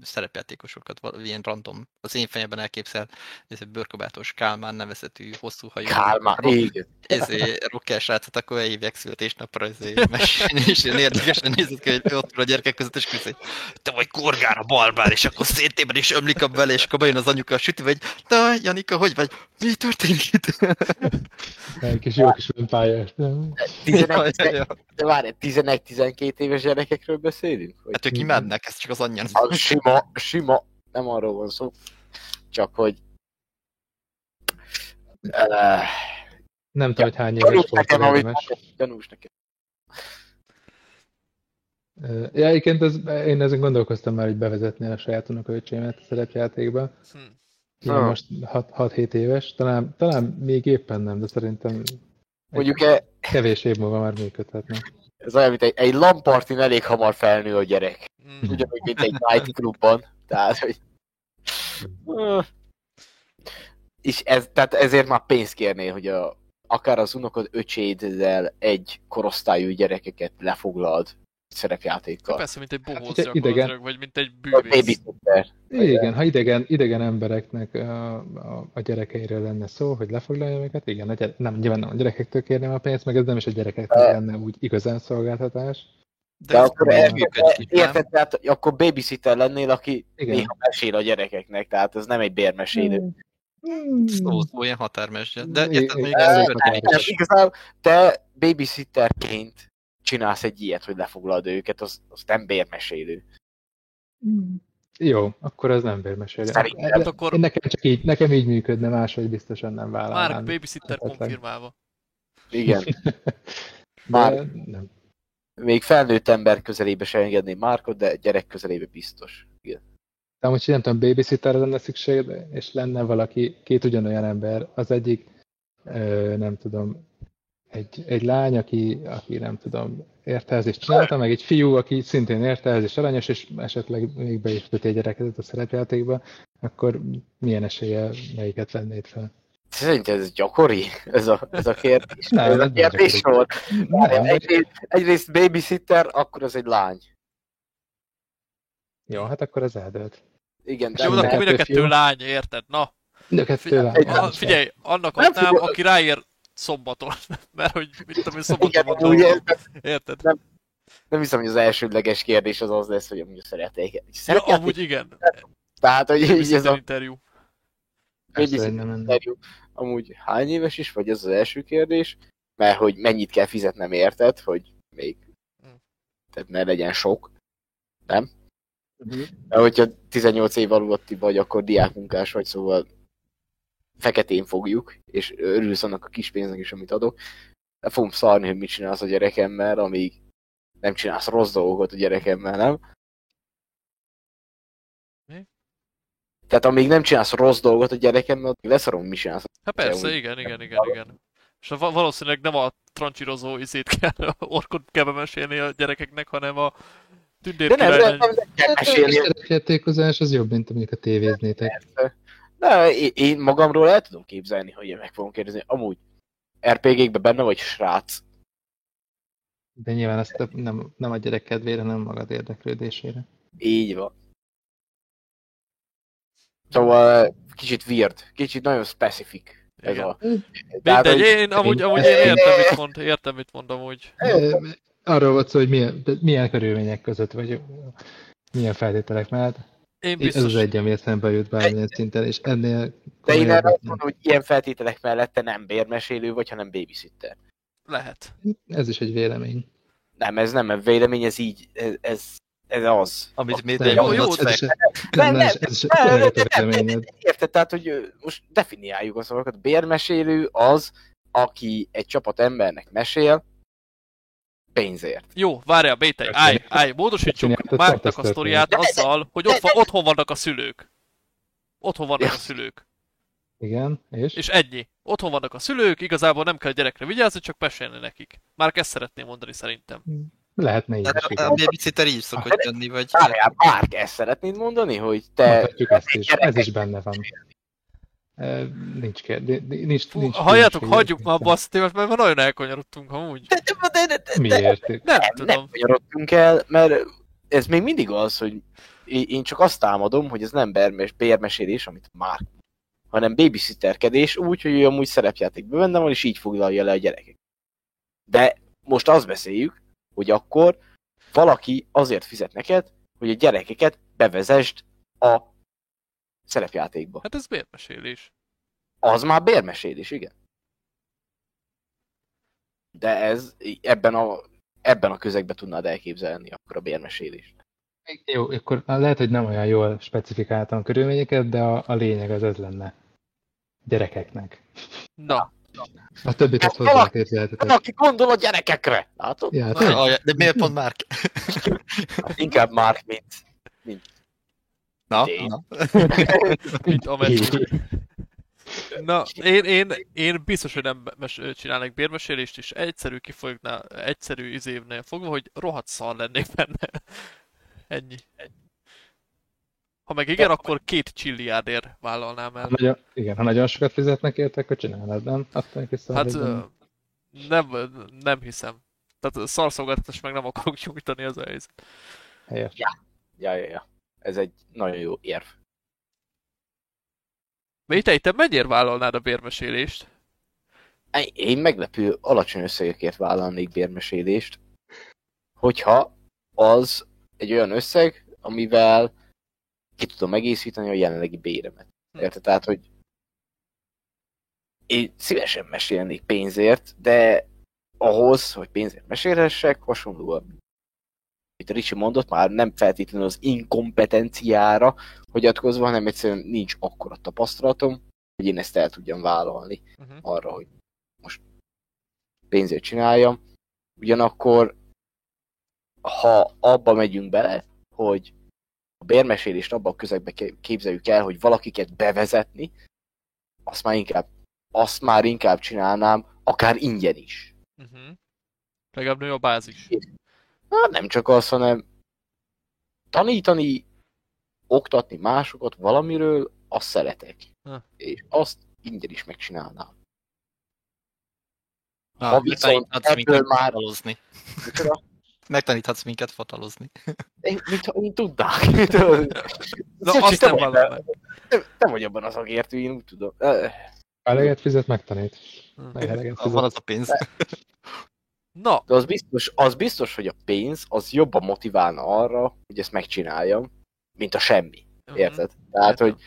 szerepjátékosokat, ilyen random, az én fejemben elképzel, ez egy bőrkabátos Kálmán nevezetű hosszú hajú Kálmán, igen. ezé, rocker srácot, akkor elhívják születésnapra, ezé, mesélni, és ilyen érdekesen nézett ki, hogy ott a gyerekek között, és hogy te vagy korgára balbál, és akkor szétében is ömlik a bele, és akkor bejön az anyuka a süti, vagy, na, Janika, hogy vagy? Mi történik itt? Egy kis jó kis pályás. 11, Ja, ja. de várj, 11-12 éves gyerekekről beszélünk? Hát ők imádnak, ez csak az anyján. Sima, sima, nem arról van szó, csak hogy uh, Nem tudom, hogy hány éves volt nekem, amit gyanús nekem. Ö, Ja, egyébként ez, én ezen gondolkoztam már, hogy bevezetni a saját unokaöcsémet a szerepjátékba. Hm. Igen, Ah. most 6-7 éves, talán, talán még éppen nem, de szerintem Mondjuk e, kevés év múlva már működhetne. Ez olyan, mint egy, egy lampartin elég hamar felnő a gyerek. Mm. Ugyanúgy, mint egy night clubban. Tehát, hogy... És ez, tehát ezért már pénzt kérnél, hogy a, akár az unokod öcséddel egy korosztályú gyerekeket lefoglald szerepjátékkal. Persze, mint egy bohóc Hát, ugye gyakorlatilag, idegen- vagy mint egy bűvész. babysitter. Igen, ha idegen, idegen embereknek a, a, a gyerekeiről lenne szó, hogy lefoglalja őket, igen, a gyere, nem, nyilván nem a gyerekektől kérném a pénzt, meg ez nem is a gyerekektől Eh. lenne úgy igazán szolgáltatás. De, De akkor érted, tehát akkor babysitter lennél, aki Igen. néha mesél a gyerekeknek, tehát ez nem egy bérmesélő. Szó, szó, ilyen határmesdje. De Igen, érted, még ez igazából te babysitterként csinálsz egy ilyet, hogy lefoglalod őket, az, az nem bérmesélő. Jó, akkor ez nem bérmesélő. Szerintem. Hát akkor- Én nekem csak így, nekem így működne, máshogy biztosan nem Mark vállalnám. babysitter Esetleg. konfirmálva. Igen. Már- nem. Még felnőtt ember közelébe sem engedném Márkot, de gyerek közelébe biztos. Igen. De amúgy nem tudom, babysitterre lenne szükség, de- és lenne valaki, két ugyanolyan ember, az egyik, ö, nem tudom, egy, egy lány, aki, aki nem tudom, értelzést csinálta, meg egy fiú, aki szintén értelzés aranyos, és esetleg még be is köti egy gyereket a szerepjátékba, akkor milyen esélye melyiket vennéd fel? Szerintem ez gyakori, ez a, ez a kérdés. Nem, ez a kérdés volt. Nem, Egyrészt, egyrészt babysitter, akkor az egy lány. Jó, hát akkor az eldőlt. Igen, de Jó, akkor mind a kettő kettő lány, érted? Na, De kettő figyelj, lány. a, figyelj annak Nem adnám, aki ráér szombaton. Mert hogy, mit tudom én, szombaton Igen, van ugye. Érted? nem hiszem, hogy az elsődleges kérdés az az lesz, hogy amúgy szeretnék. Ja, Szeretnék? amúgy igen. Tehát, hogy így ez a interjú. Nem interjú amúgy hány éves is, vagy ez az első kérdés? Mert hogy mennyit kell fizetnem érted, hogy még Hm. tehát ne legyen sok, nem? Mert hogyha 18 év alutti vagy, akkor diákmunkás vagy, szóval feketén fogjuk, és örülsz annak a kis pénznek is, amit adok. De fogom szarni, hogy mit csinálsz a gyerekemmel, amíg nem csinálsz rossz dolgokat a gyerekemmel, nem? Mi? Tehát amíg nem csinálsz rossz dolgot a gyerekemmel, addig leszarom, mit csinálsz. Hát persze, úgy- igen, igen, igen, igen. És va- valószínűleg nem a trancsírozó izét kell, orkot kell bemesélni a gyerekeknek, hanem a tündér De nem, nem, nem, nem kell Hát a mesélni. szerepjátékozás az jobb, mint amikor tévéznétek. De én, magamról el tudom képzelni, hogy én meg fogom kérdezni. Amúgy RPG-kben benne vagy srác? De nyilván ezt nem, nem a gyerek kedvére, nem magad érdeklődésére. Így van. Szóval kicsit weird, kicsit nagyon specific ez Igen. a... Mindegy, én amúgy, amúgy én értem, mit mond, értem, mit mond amúgy. Ö, Arról volt szó, hogy milyen, milyen körülmények között, vagy milyen feltételek mellett. Én Ez biztos, az egy, ami eszembe jut bármilyen szinten, és ennél De én erre azt mondom, hogy ilyen feltételek mellett te nem bérmesélő vagy, hanem babysitter. lehet. Ez is egy vélemény. Nem, ez nem a vélemény, ez így, ez, ez, ez az. Amit még De Jó, jó, ez is, ez. Érted? Tehát, hogy most definiáljuk a szavakat. Bérmesélő az, aki egy csapat embernek mesél, pénzért. Jó, várjál, Bétej, állj, állj, módosítsuk Márknak a sztoriát azzal, hogy ott van, otthon vannak a szülők. Otthon vannak a szülők. Igen, és? És ennyi. Otthon vannak a szülők, igazából nem kell a gyerekre vigyázni, csak mesélni nekik. Már ezt szeretném mondani szerintem. Lehetne így is. a babysitter így szokott jönni, vagy... Várjál, Márk, ezt szeretnéd mondani, hogy te... Mondhatjuk ezt is. Ez is benne van. Nincs kérdés. Nincs, Fú, nincs, halljátok, nincs hagyjuk már kérdés. azt, mert már nagyon elkanyarodtunk amúgy. De, de, de, de, de, Miért? Nem nem, tudom. nem kanyarodtunk el, mert ez még mindig az, hogy én én csak azt támadom, hogy ez nem bermes, bérmesélés, amit már, hanem babysitterkedés úgy, hogy ő amúgy szerepjátékban benne van, és így foglalja le a gyerekek. De most azt beszéljük, hogy akkor valaki azért fizet neked, hogy a gyerekeket bevezest a szerepjátékba. Hát ez bérmesélés. Az már bérmesélés, igen. De ez ebben a, ebben a közegben tudnád elképzelni akkor a bérmesélést. Jó, akkor lehet, hogy nem olyan jól specifikáltam a körülményeket, de a, a lényeg az ez lenne. Gyerekeknek. Na, A többit azt Hát hozzáképzelhetetek. Valaki gondol a gyerekekre, látod? Ja, De miért pont már? Hát inkább már, mint... Na, Tény. na. mint ameddig. Na, én, én, én biztos, hogy nem mes- csinálnék bérmesélést, és egyszerű kifognál, egyszerű izévnél fogva, hogy rohadt szar lennék benne. Ennyi. Ha meg igen, akkor két csilliárdért vállalnám el. Ha nagyon, igen, ha nagyon sokat fizetnek érte, akkor csinálod, nem? Aztán. Hát nem, nem hiszem. Tehát szarszolgáltatást meg nem akarok nyújtani az a helyzet. Helyes. Ja, ja, ja. Ez egy nagyon jó érv. Métei, te mennyire vállalnád a bérmesélést? Én meglepő alacsony összegekért vállalnék bérmesélést, hogyha az egy olyan összeg, amivel ki tudom egészíteni a jelenlegi béremet. Hm. Érted? Tehát, hogy én szívesen mesélnék pénzért, de ahhoz, hogy pénzért mesélhessek, hasonlóan, amit Ricsi mondott, már nem feltétlenül az inkompetenciára hagyatkozva, hanem egyszerűen nincs akkora tapasztalatom, hogy én ezt el tudjam vállalni Uh-huh. arra, hogy most pénzért csináljam. Ugyanakkor, ha abba megyünk bele, hogy a bérmesélést abban a közegbe ké- képzeljük el, hogy valakiket bevezetni, azt már inkább, azt már inkább csinálnám, akár ingyen is. Uh-huh. Legalább nő a bázis. Hát nem csak az, hanem tanítani, oktatni másokat valamiről, azt szeretek. Ha. És azt ingyen is megcsinálnám. Na, Ha viszont megtaníthatsz ebből minket már- fatalozni. Micsoda? Megtaníthatsz minket fatalozni. Én, mint, mint tudnák. Na, azt nem vagy vállalnám. Te, te vagy abban a szakértő, én úgy tudom. Ha eleget fizet, megtanít. Hm. Ha eleget Van fizet. az a pénz. Na, De az biztos, az biztos, hogy a pénz az jobban motiválna arra, hogy ezt megcsináljam, mint a semmi. Mhm. Érted? Tehát, Értem. hogy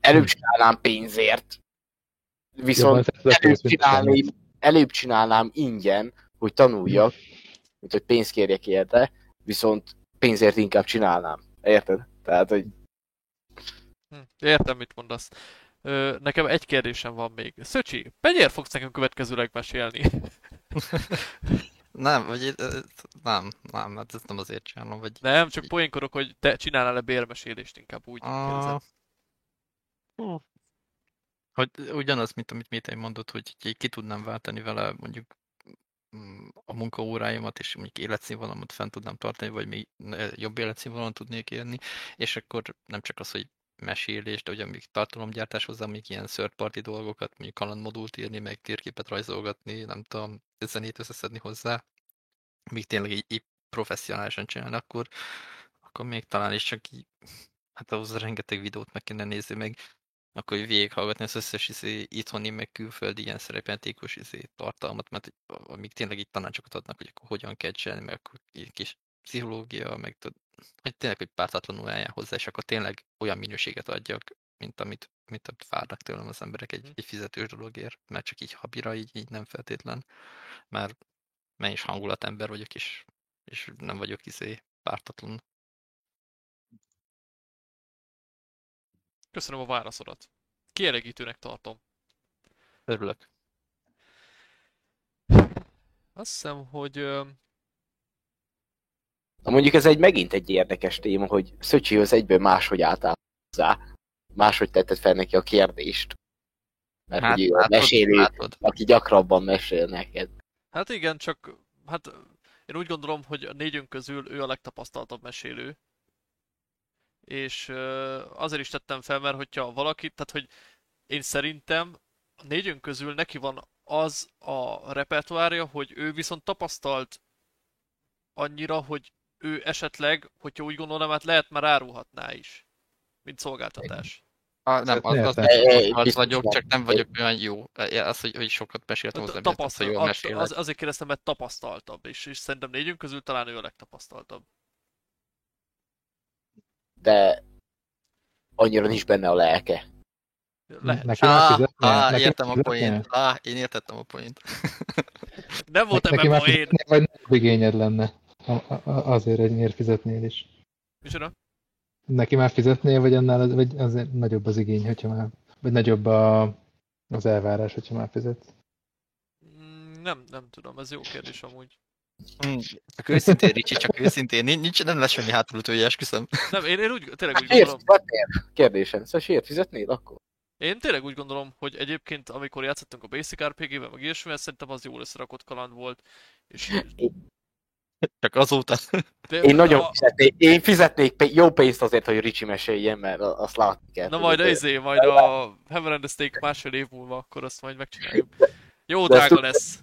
előbb csinálnám pénzért, viszont előbb csinálnám, előbb csinálnám ingyen, hogy tanuljak, mint hogy pénzt kérjek érte, viszont pénzért inkább csinálnám. Érted? Tehát, hogy Hm, Értem, mit mondasz. Ö, nekem egy kérdésem van még. Szöcsi, mennyire fogsz nekünk következőleg mesélni? Nem, vagy nem, nem, hát ezt nem azért csinálom, vagy... Nem, csak poénkorok, hogy te csinálnál-e bérmesélést inkább úgy kérdezem. Ah, hú. Hogy ugyanaz, mint amit Métei mondott, hogy így ki tudnám váltani vele mondjuk mm, a munkaóráimat, és mondjuk életszínvonalamat fent tudnám tartani, vagy még eh, jobb életszínvonalon tudnék élni, és akkor nem csak az, hogy mesélés, de ugye még tartalomgyártás hozzá, még ilyen third party dolgokat, mondjuk kalandmodult írni, meg térképet rajzolgatni, nem tudom, zenét összeszedni hozzá, míg tényleg így, így professzionálisan csinálni, akkor, akkor még talán is csak így, hát ahhoz rengeteg videót meg kéne nézni, meg akkor így végighallgatni az összes izé, itthoni, meg külföldi ilyen szerepjátékos izé, tartalmat, mert amíg tényleg így tanácsokat adnak, hogy akkor hogyan kell csinálni, meg akkor egy kis pszichológia, meg tud, hogy tényleg, hogy pártatlanul eljár hozzá, és akkor tényleg olyan minőséget adjak, mint amit, mint amit várnak tőlem az emberek egy, egy fizetős dologért, mert csak így habira, így, így nem feltétlen, mert mert is hangulatember vagyok, és, és nem vagyok izé pártatlan. Köszönöm a válaszodat. Kielégítőnek tartom. Örülök. Azt hiszem, hogy... Na mondjuk ez egy megint egy érdekes téma, hogy Szöcsihoz egyből máshogy álltál hozzá. Máshogy tetted fel neki a kérdést. Mert hát, ő a mesélő, látod. aki gyakrabban mesél neked. Hát igen, csak hát én úgy gondolom, hogy a négyünk közül ő a legtapasztaltabb mesélő. És azért is tettem fel, mert hogyha valaki, tehát hogy én szerintem a négyünk közül neki van az a repertoárja, hogy ő viszont tapasztalt annyira, hogy ő esetleg, hogyha úgy gondolom, hát lehet már árulhatná is, mint szolgáltatás. Ah, nem, az, az, az, vagyok, nem. csak nem vagyok olyan jó. Az, hogy, hogy sokat meséltem, nem azt, hogy jól Tapasztal, mesélek. az, azért kérdeztem, mert tapasztaltabb, és, és szerintem négyünk közül talán ő a legtapasztaltabb. De annyira nincs benne a lelke. Lehet. Neki fizetnie? á, Neki értem a point. Á, én értettem a point. Nem volt ebben poén. vagy nagyobb igényed lenne? A- a- Azért, hogy miért fizetnél is. Micsoda? Neki már fizetnél, vagy annál az- vagy azért nagyobb az igény, hogyha már, vagy nagyobb a, az elvárás, hogyha már fizet. Mm, Nem, nem tudom, ez jó kérdés amúgy. Hmm, Csak őszintén, Ricsi, csak őszintén. Nincs, nincs nem lesz semmi hátulütője, esküszöm. Nem, én, én úgy, tényleg úgy Miért gondolom, fizetnél? Kérdésem. Szóval miért fizetnél akkor? én tényleg úgy gondolom, hogy egyébként amikor játszottunk a Basic RPG-vel, meg ilyesmivel, szerintem az jól összerakott kaland volt. És, Csak azóta. de, Én nagyon a, fizetnék, én fizetnék jó pénzt azért, hogy Ricsi meséljen, mert azt látni kell. Na majd izé, majd a Hammer and the Steak másfél év múlva, akkor azt majd megcsináljuk. Jó De ezt drága tud- lesz.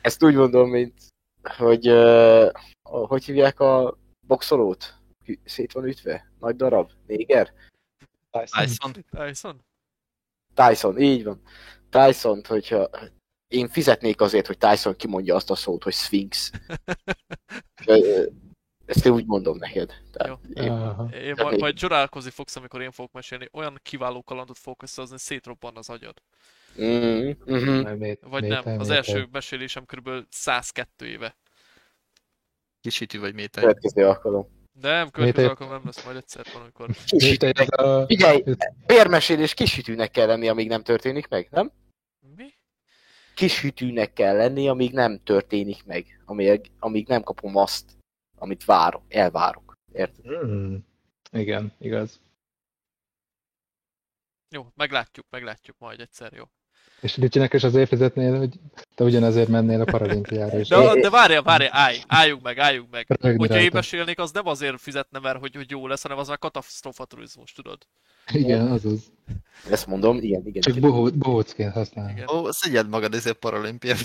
Ezt úgy mondom, mint hogy uh, hogy hívják a boxolót? Szét van ütve? Nagy darab? Néger? Tyson. Tyson? Tyson, így van. tyson hogyha én fizetnék azért, hogy Tyson kimondja azt a szót, hogy Sphinx. Ezt én úgy mondom neked. Tehát én, Aha. Én Hát majd, majd csodálkozni fogsz, amikor én fogok mesélni. Olyan kiváló kalandot fogok összehozni, szétrobban az agyad. mm, mm, Mét- Vagy nem, az első mesélésem kb. 102 éve. Kisütű vagy méter. következő alkalom. Nem, következő alkalom nem lesz majd egyszer valamikor. A... Figyelj, bérmesélés kisütűnek kell lenni, amíg nem történik meg, nem? Mi? Kisütűnek kell lenni, amíg nem történik meg. Amíg, amíg nem kapom azt, amit várok, elvárok. Érted? Hmm. Igen, igaz. Jó, meglátjuk, meglátjuk majd egyszer, jó. És Ricsinek is azért fizetnél, hogy te ugyanezért mennél a paralimpiára is. De, de várjál, várjál, állj, álljunk meg, álljunk meg. Rögni Hogyha én rajta. mesélnék, az nem azért fizetne, mert hogy, hogy jó lesz, hanem az már katasztrófa turizmus, tudod? Igen, azaz. Ezt mondom, igen, igen. Csak igen. bohó- bohócként használni. Igen. Ó, szégyed magad ezért paralimpiát,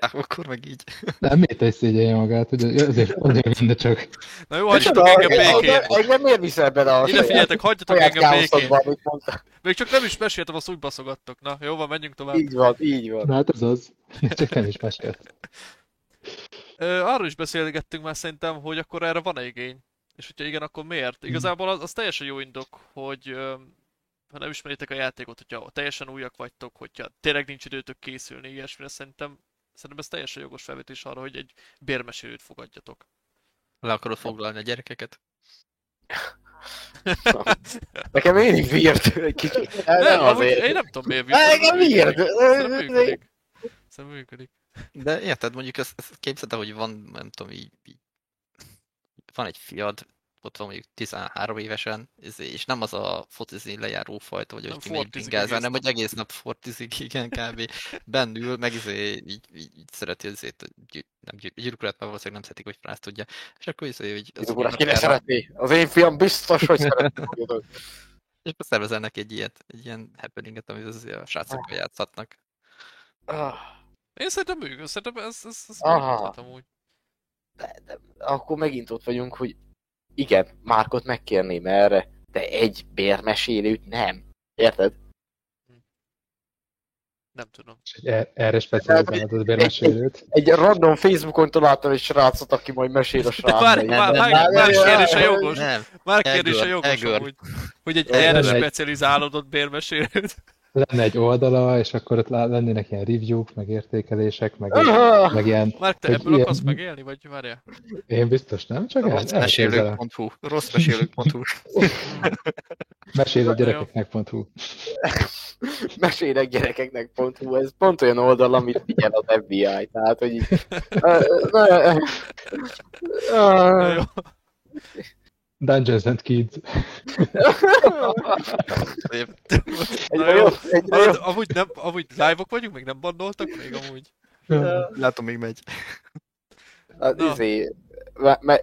akkor meg így. Nem, miért egy szégyelje magát, hogy azért, azért minden csak. Na jó, hagyjatok engem békén. Engem, miért viszel bele a Ide figyeljetek, hagyjatok engem békén. Még csak nem is meséltem, azt úgy baszogattok. Na, jó van, menjünk tovább. Így van, így van. Na hát az az. Csak nem is mesélt. Arról is beszélgettünk már szerintem, hogy akkor erre van-e igény. És hogyha igen, akkor miért? Igazából az, az teljesen jó indok, hogy ha nem ismeritek a játékot, hogyha teljesen újak vagytok, hogyha tényleg nincs időtök készülni, ilyesmire szerintem, szerintem ez teljesen jogos felvetés arra, hogy egy bérmesélőt fogadjatok. Le akarod foglalni a gyerekeket? Nekem mindig weird egy kicsit. Nem, Nem amúgy azért. én nem tudom miért. Weird. Szerintem működik. Szerintem működik. De érted, mondjuk ezt, ezt képzeld el, hogy van, nem tudom, így, így van egy fiad, ott van mondjuk 13 évesen, és nem az a focizni lejáró fajta, vagy hogy egész hanem hogy egész nap fortizik, igen, kb. Bennül, meg izé, így, így, így szereti azért, nem gyű, gyűrűkulat, mert valószínűleg nem szeretik, hogy frász tudja. És akkor izé, hogy az erre- szeretni. Az én fiam biztos, hogy szeretni. tudod. És akkor szervezel neki egy ilyet, egy ilyen happeninget, amit az a srácokkal játszhatnak. Ah, Én szerintem működik, szerintem ez, ez, ez amúgy. De, de, akkor megint ott vagyunk, hogy igen, Márkot megkérném erre, de egy bérmesélőt nem. Érted? Nem tudom. Er- erre specializálod az bérmesélőt. Egy random Facebookon találtam egy srácot, aki majd mesél a nem, már, kérdése nem, jogos. Nem, Már Egör, kérdése jogos amúgy. Hogy egy erre egy- specializálódott bérmesélőt. Lenne egy oldala, és akkor ott lennének ilyen review-k, meg értékelések, meg, Ah! meg ilyen, Márk, te ebből ilyen- akarsz megélni, vagy várjál? én biztos nem, csak el, Rossz mesélők.hu. Rossz mesélők.hu. Mesélő Jó. gyerekeknek.hu. Mesélek gyerekeknek pont, hú, ez pont olyan oldal, amit figyel az FBI, tehát, hogy így... Na Ah, jó. Dungeons and Kids. Na jó. Egyre Amúgy, nem, amúgy live-ok vagyunk, még nem bandoltak még amúgy. Látom, még megy. Az, Na. izé,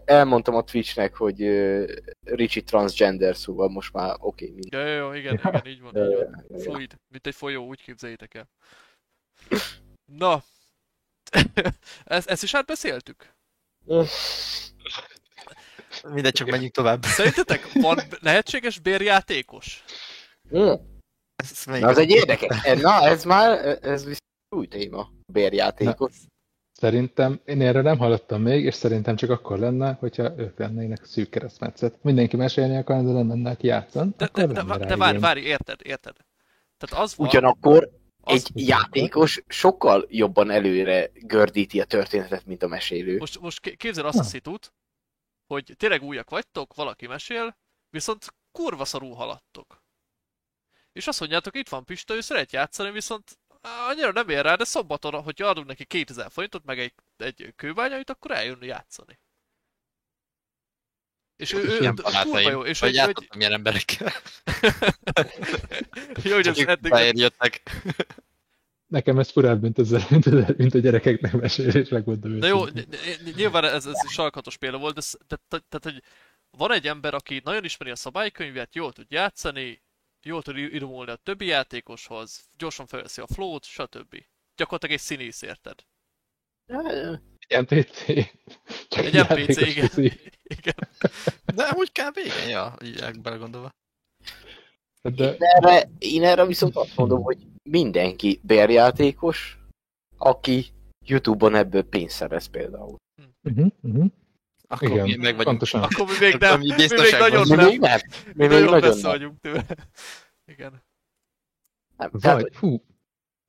elmondtam a Twitchnek, hogy uh, Richie transgender, szóval most már oké, okay, mind. Ja, jó, jó, igen, igen, így van, így van. Fluid, mint egy folyó, úgy képzeljétek el. Na, ezt, ezt is átbeszéltük? Mindegy, csak menjünk tovább. Szerintetek van lehetséges bérjátékos? Mm. Ez? Na, az egy érdekes. Na, ez már, ez viszont új téma. Bérjátékos. Szerintem, én erről nem hallottam még, és szerintem csak akkor lenne, hogyha ők lennének szűk keresztmetszet. Mindenki mesélni akar, de nem mennek játszani. De, de, de, lenne de várj, várj, érted, érted? Tehát az van, Ugyanakkor az, egy játékos sokkal jobban előre gördíti a történetet, mint a mesélő. most, most ké- képzeld azt a Na. Hogy tényleg újak vagytok, valaki mesél, viszont kurva szarul haladtok. És azt mondjátok, itt van Pista, ő szeret játszani, viszont annyira nem ér rá, de szombaton, hogyha adunk neki 2000 forintot, meg egy, egy kőbányait, akkor eljön játszani. És ő, ő, Ilyen kurva jó, és hogy, hogy, ilyen emberekkel. jó, hogy ez eddig, jöttek. Nekem ez furább, mint, az, mint, az, mint a gyerekeknek mesélés, megmondom De jó, nyilván ez, ez sarkatos példa volt, de tehát, hogy van egy ember, aki nagyon ismeri a szabálykönyvet, jól tud játszani, jól tud irumolni a többi játékoshoz, gyorsan felveszi a flót, stb. Gyakorlatilag egy színész, érted? NPC. Csak Egy NPC, igen. Igen. De amúgy kb. igen, ja, így belegondolva. De Én erre, én erre viszont azt mondom, hogy mindenki bérjátékos, aki Youtube-on ebből pénzt szerez például. uh-huh, uh-huh. Akkor Igen, mi meg vagyunk. pontosan. Akkor mi még nem, Mi mi még nagyon Mi nem, még nem. Mi mi még nagyon nagyon messze vagyunk tőle. Igen. nem. Tehát, Vagy, hú,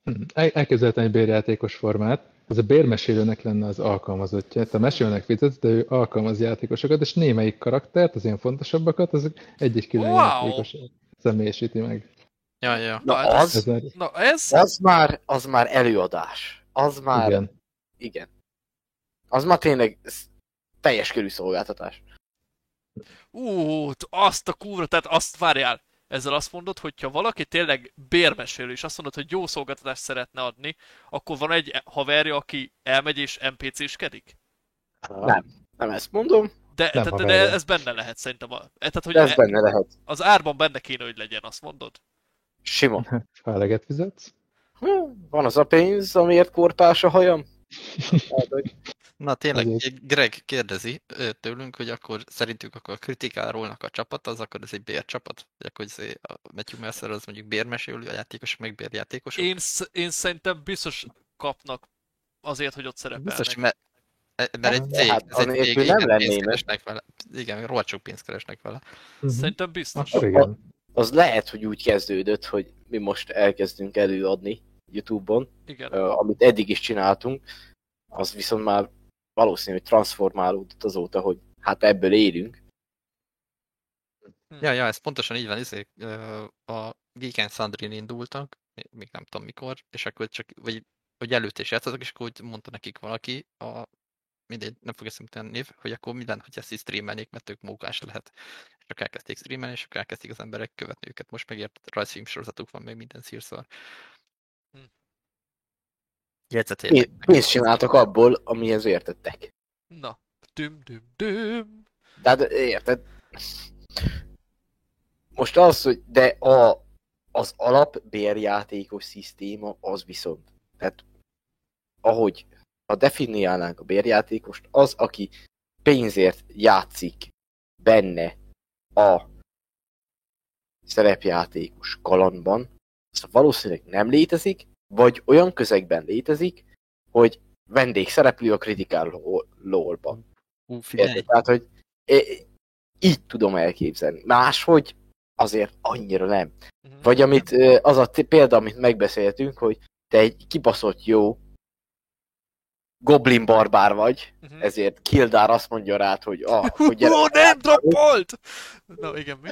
hm, el- elképzelhetem egy bérjátékos formát, ez a bérmesélőnek lenne az alkalmazottja. Te mesélőnek fizetsz, de ő alkalmaz játékosokat, és némelyik karaktert, az ilyen fontosabbakat, azok egy-egy külön Wow! játékos személyesíti meg. Ja, ja. na, hát az, Ez már, Na ez, az, már, az már előadás. Az már, igen. igen. Az már tényleg teljes körű szolgáltatás. ú, azt a kurva, tehát azt várjál. Ezzel azt mondod, hogy ha valaki tényleg bérmesélő, és azt mondod, hogy jó szolgáltatást szeretne adni, akkor van egy haverja, aki elmegy és NPC-skedik? Nem. Nem ezt mondom, De, Nem de, de, de haverja. ez benne lehet szerintem. A, tehát, hogy de ez e- benne lehet. az árban benne kéne, hogy legyen, azt mondod? Sima. Ha eleget fizetsz. Hm, Van az a pénz, amiért korpás a hajam? Hát, hogy Na tényleg, Azért. Greg kérdezi tőlünk, hogy akkor szerintük akkor a kritikárólnak a csapat, az akkor ez egy bércsapat? Vagy akkor ez a Matthew Mercer az mondjuk bérmesélő, a játékosok meg bérjátékosok? Én, én szerintem biztos kapnak azért, hogy ott szerepelnek. Biztos, mert, e- mert egy cég, Hát, ez egy cég, nem igen, pénzt keresnek vele. Igen, rohadt sok pénzt keresnek vele. Uh-huh. Szerintem biztos. Akkor igen. Az lehet, hogy úgy kezdődött, hogy mi most elkezdünk előadni YouTube-on, Igen. ö, amit eddig is csináltunk, az viszont már valószínű, hogy transformálódott azóta, hogy hát ebből élünk. Ja, ja, ez pontosan így van, ö, a Geek and Sundry-n indultak, még- még nem tudom mikor, és akkor csak, vagy, vagy előtt is játszottak, és akkor úgy mondta nekik valaki, a, mindegy, nem fog eszembe név, hogy akkor mi lenne, hogy ezt is streamelnék, mert ők mókás lehet. És akkor elkezdték streamelni, és akkor elkezdték az emberek követni őket. Most megért rajzfilm sorozatuk van, meg minden szírszor. Hm. Jegyzet Pé- értek. Pénzt csináltak abból, amihez értettek. Na. Düm, düm, düm. Tehát érted? Most az, hogy de a, az alap bérjátékos szisztéma az viszont. Tehát ahogy ha definiálnánk a bérjátékost, az, aki pénzért játszik benne a szerepjátékos kalandban, az valószínűleg nem létezik, vagy olyan közegben létezik, hogy vendégszereplő a Critical LOL-ban. Ú, figyelj? Tehát, hogy így tudom elképzelni. Máshogy azért annyira nem. Mhm. Vagy amit, az a példa, amit megbeszéltünk, hogy te egy kibaszott jó goblin barbár vagy, Mhm. ezért Kildár azt mondja rád, hogy ah, hogy gyere, Ó, nem droppolt! Na igen, mi?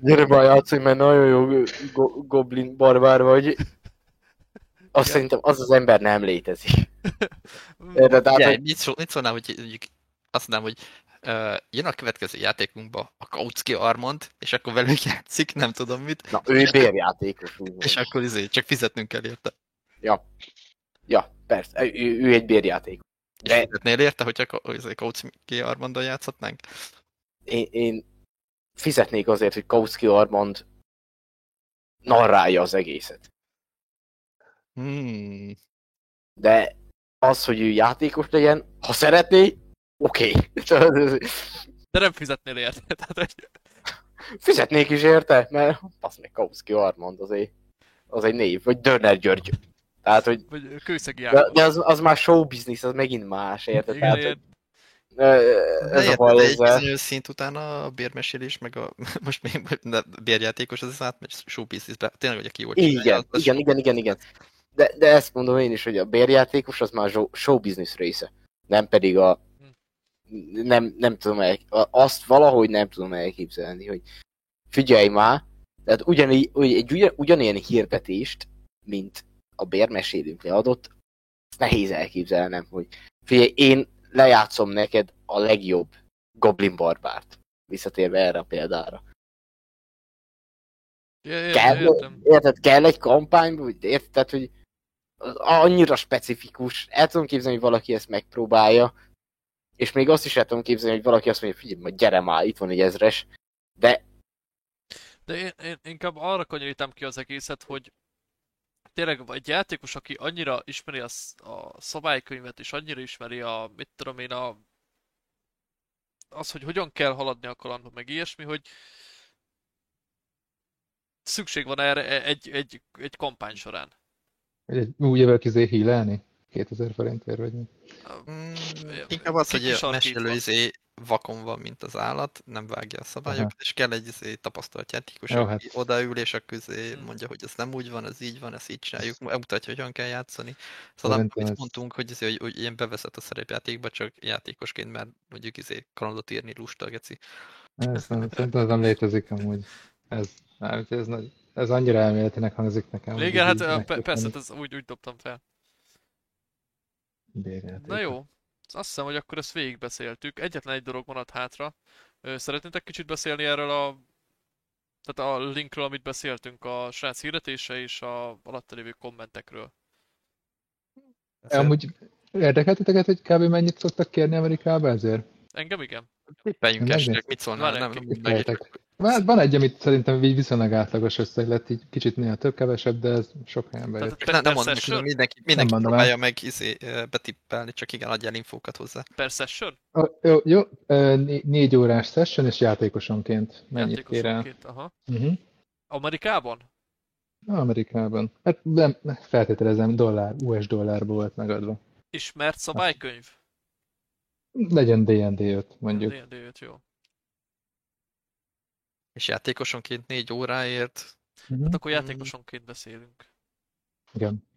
gyere már játszani, mert nagyon jó go- goblin barbár vagy. Azt Igen. szerintem az az ember nem létezik. Érted? Tehát, Ugye, hogy mit, szól, mit szólnál, hogy mondjuk azt mondanám, hogy uh, jön a következő játékunkba a Kautsky Armand, és akkor velük játszik, nem tudom mit, na, ő bérjátékos, úgymond. és akkor izé, csak fizetnünk kell érte. Ja, persze, ő, ő egy bérjáték. És De- fizetnél érte, hogyha Ka- Kautsky Armanddal játszhatnánk? Én, én fizetnék azért, hogy Kautsky Armand narrálja az egészet. Hmm. De az, hogy ő játékos legyen, ha szeretné, oké. Okay. De nem fizetnél érte. Tehát, hogy... Fizetnék is érte, mert az meg Kautsky Armand azért, az egy név, vagy Dörner György. Tehát, hogy Vagy kőszegi de, de az, az már show business, az megint más, érted? Igen, Tehát, ilyen, hogy, ez a érted, baj de egy bizonyos szint után a bérmesélés, meg a most még de bérjátékos, az átmegy show businessbe. Tényleg, hogy aki jól csinálja, Igen, az- az igen, igen, igen, igen. De, de ezt mondom én is, hogy a bérjátékos az már show- business része. Nem pedig a... Nem, nem tudom el, a- azt valahogy nem tudom elképzelni, hogy figyelj már, tehát ugyanígy, egy ugyan, ugyanilyen hirdetést, mint a bérmesélünk leadott, ezt nehéz elképzelnem, hogy figyelj, én lejátszom neked a legjobb Goblin Barbárt. Visszatérve erre a példára. Ja, Kell, értem, értem. érted, kell egy kampány, érted, hogy az annyira specifikus. El tudom képzelni, hogy valaki ezt megpróbálja, és még azt is el tudom képzelni, hogy valaki azt mondja, figyelj, majd gyere már, itt van egy ezres, de De én, én inkább arra kanyarítem ki az egészet, hogy tényleg egy játékos, aki annyira ismeri a, a szabálykönyvet, és annyira ismeri a, mit tudom én, a, az, hogy hogyan kell haladni a kalandba, meg ilyesmi, hogy szükség van erre e- egy, egy, egy kampány során. Egy új évvel kizé hílelni? 2000 forintért vagy mi? Mm, Ja, inkább az, hogy a mesélő izé vakon van, mint az állat, nem vágja a szabályokat, Aha. és kell egy izé tapasztalt játékos, Jó, aki hát. odaül, és akkor izé Hmm. mondja, hogy ez nem úgy van, ez így van, ezt így csináljuk, mutatja, hogy hogyan kell játszani. Szóval amit ez- mondtunk, hogy, izé, hogy, hogy ilyen bevezet a szerepjátékba, csak játékosként már mondjuk izé kalandot írni lusta, geci. Ez nem, szerintem ez nem létezik amúgy. Ez, nem, ez, nagy, ez annyira elméletinek hangzik nekem. Igen, hát persze, hát ez úgy, úgy dobtam fel. Bérjátékot. Na jó, azt hiszem, hogy akkor ezt végigbeszéltük. Egyetlen egy dolog maradt hátra. Szeretnétek kicsit beszélni erről a... Tehát a linkről, amit beszéltünk, a srác hirdetése és a alatta lévő kommentekről. Amúgy érdekel titeket, hogy kb. mennyit szoktak kérni Amerikába ezért? Engem igen. Tippeljünk esetleg, mit szólnál, nem? Tippeljetek. Hát van egy, amit szerintem így viszonylag átlagos összeg lett, így kicsit néha több, kevesebb, de ez sok helyen bejött. Tehát Ne, nem mondom, hogy mindenki, mindenki el. próbálja meg izé, betippelni, csak igen, adjál infókat hozzá. Per session? Ó, Jó, jó, négy órás session és játékosonként mennyit kér el? Játékosonként, aha. Uh-huh. Amerikában? Amerikában. Hát nem, feltételezem, dollár, US dollárból volt megadva. Ismert szabálykönyv? Legyen D&D 5, mondjuk. D&D jött, jó. És játékosonként négy óráért, Uh-huh. Hát akkor játékosonként beszélünk. Igen.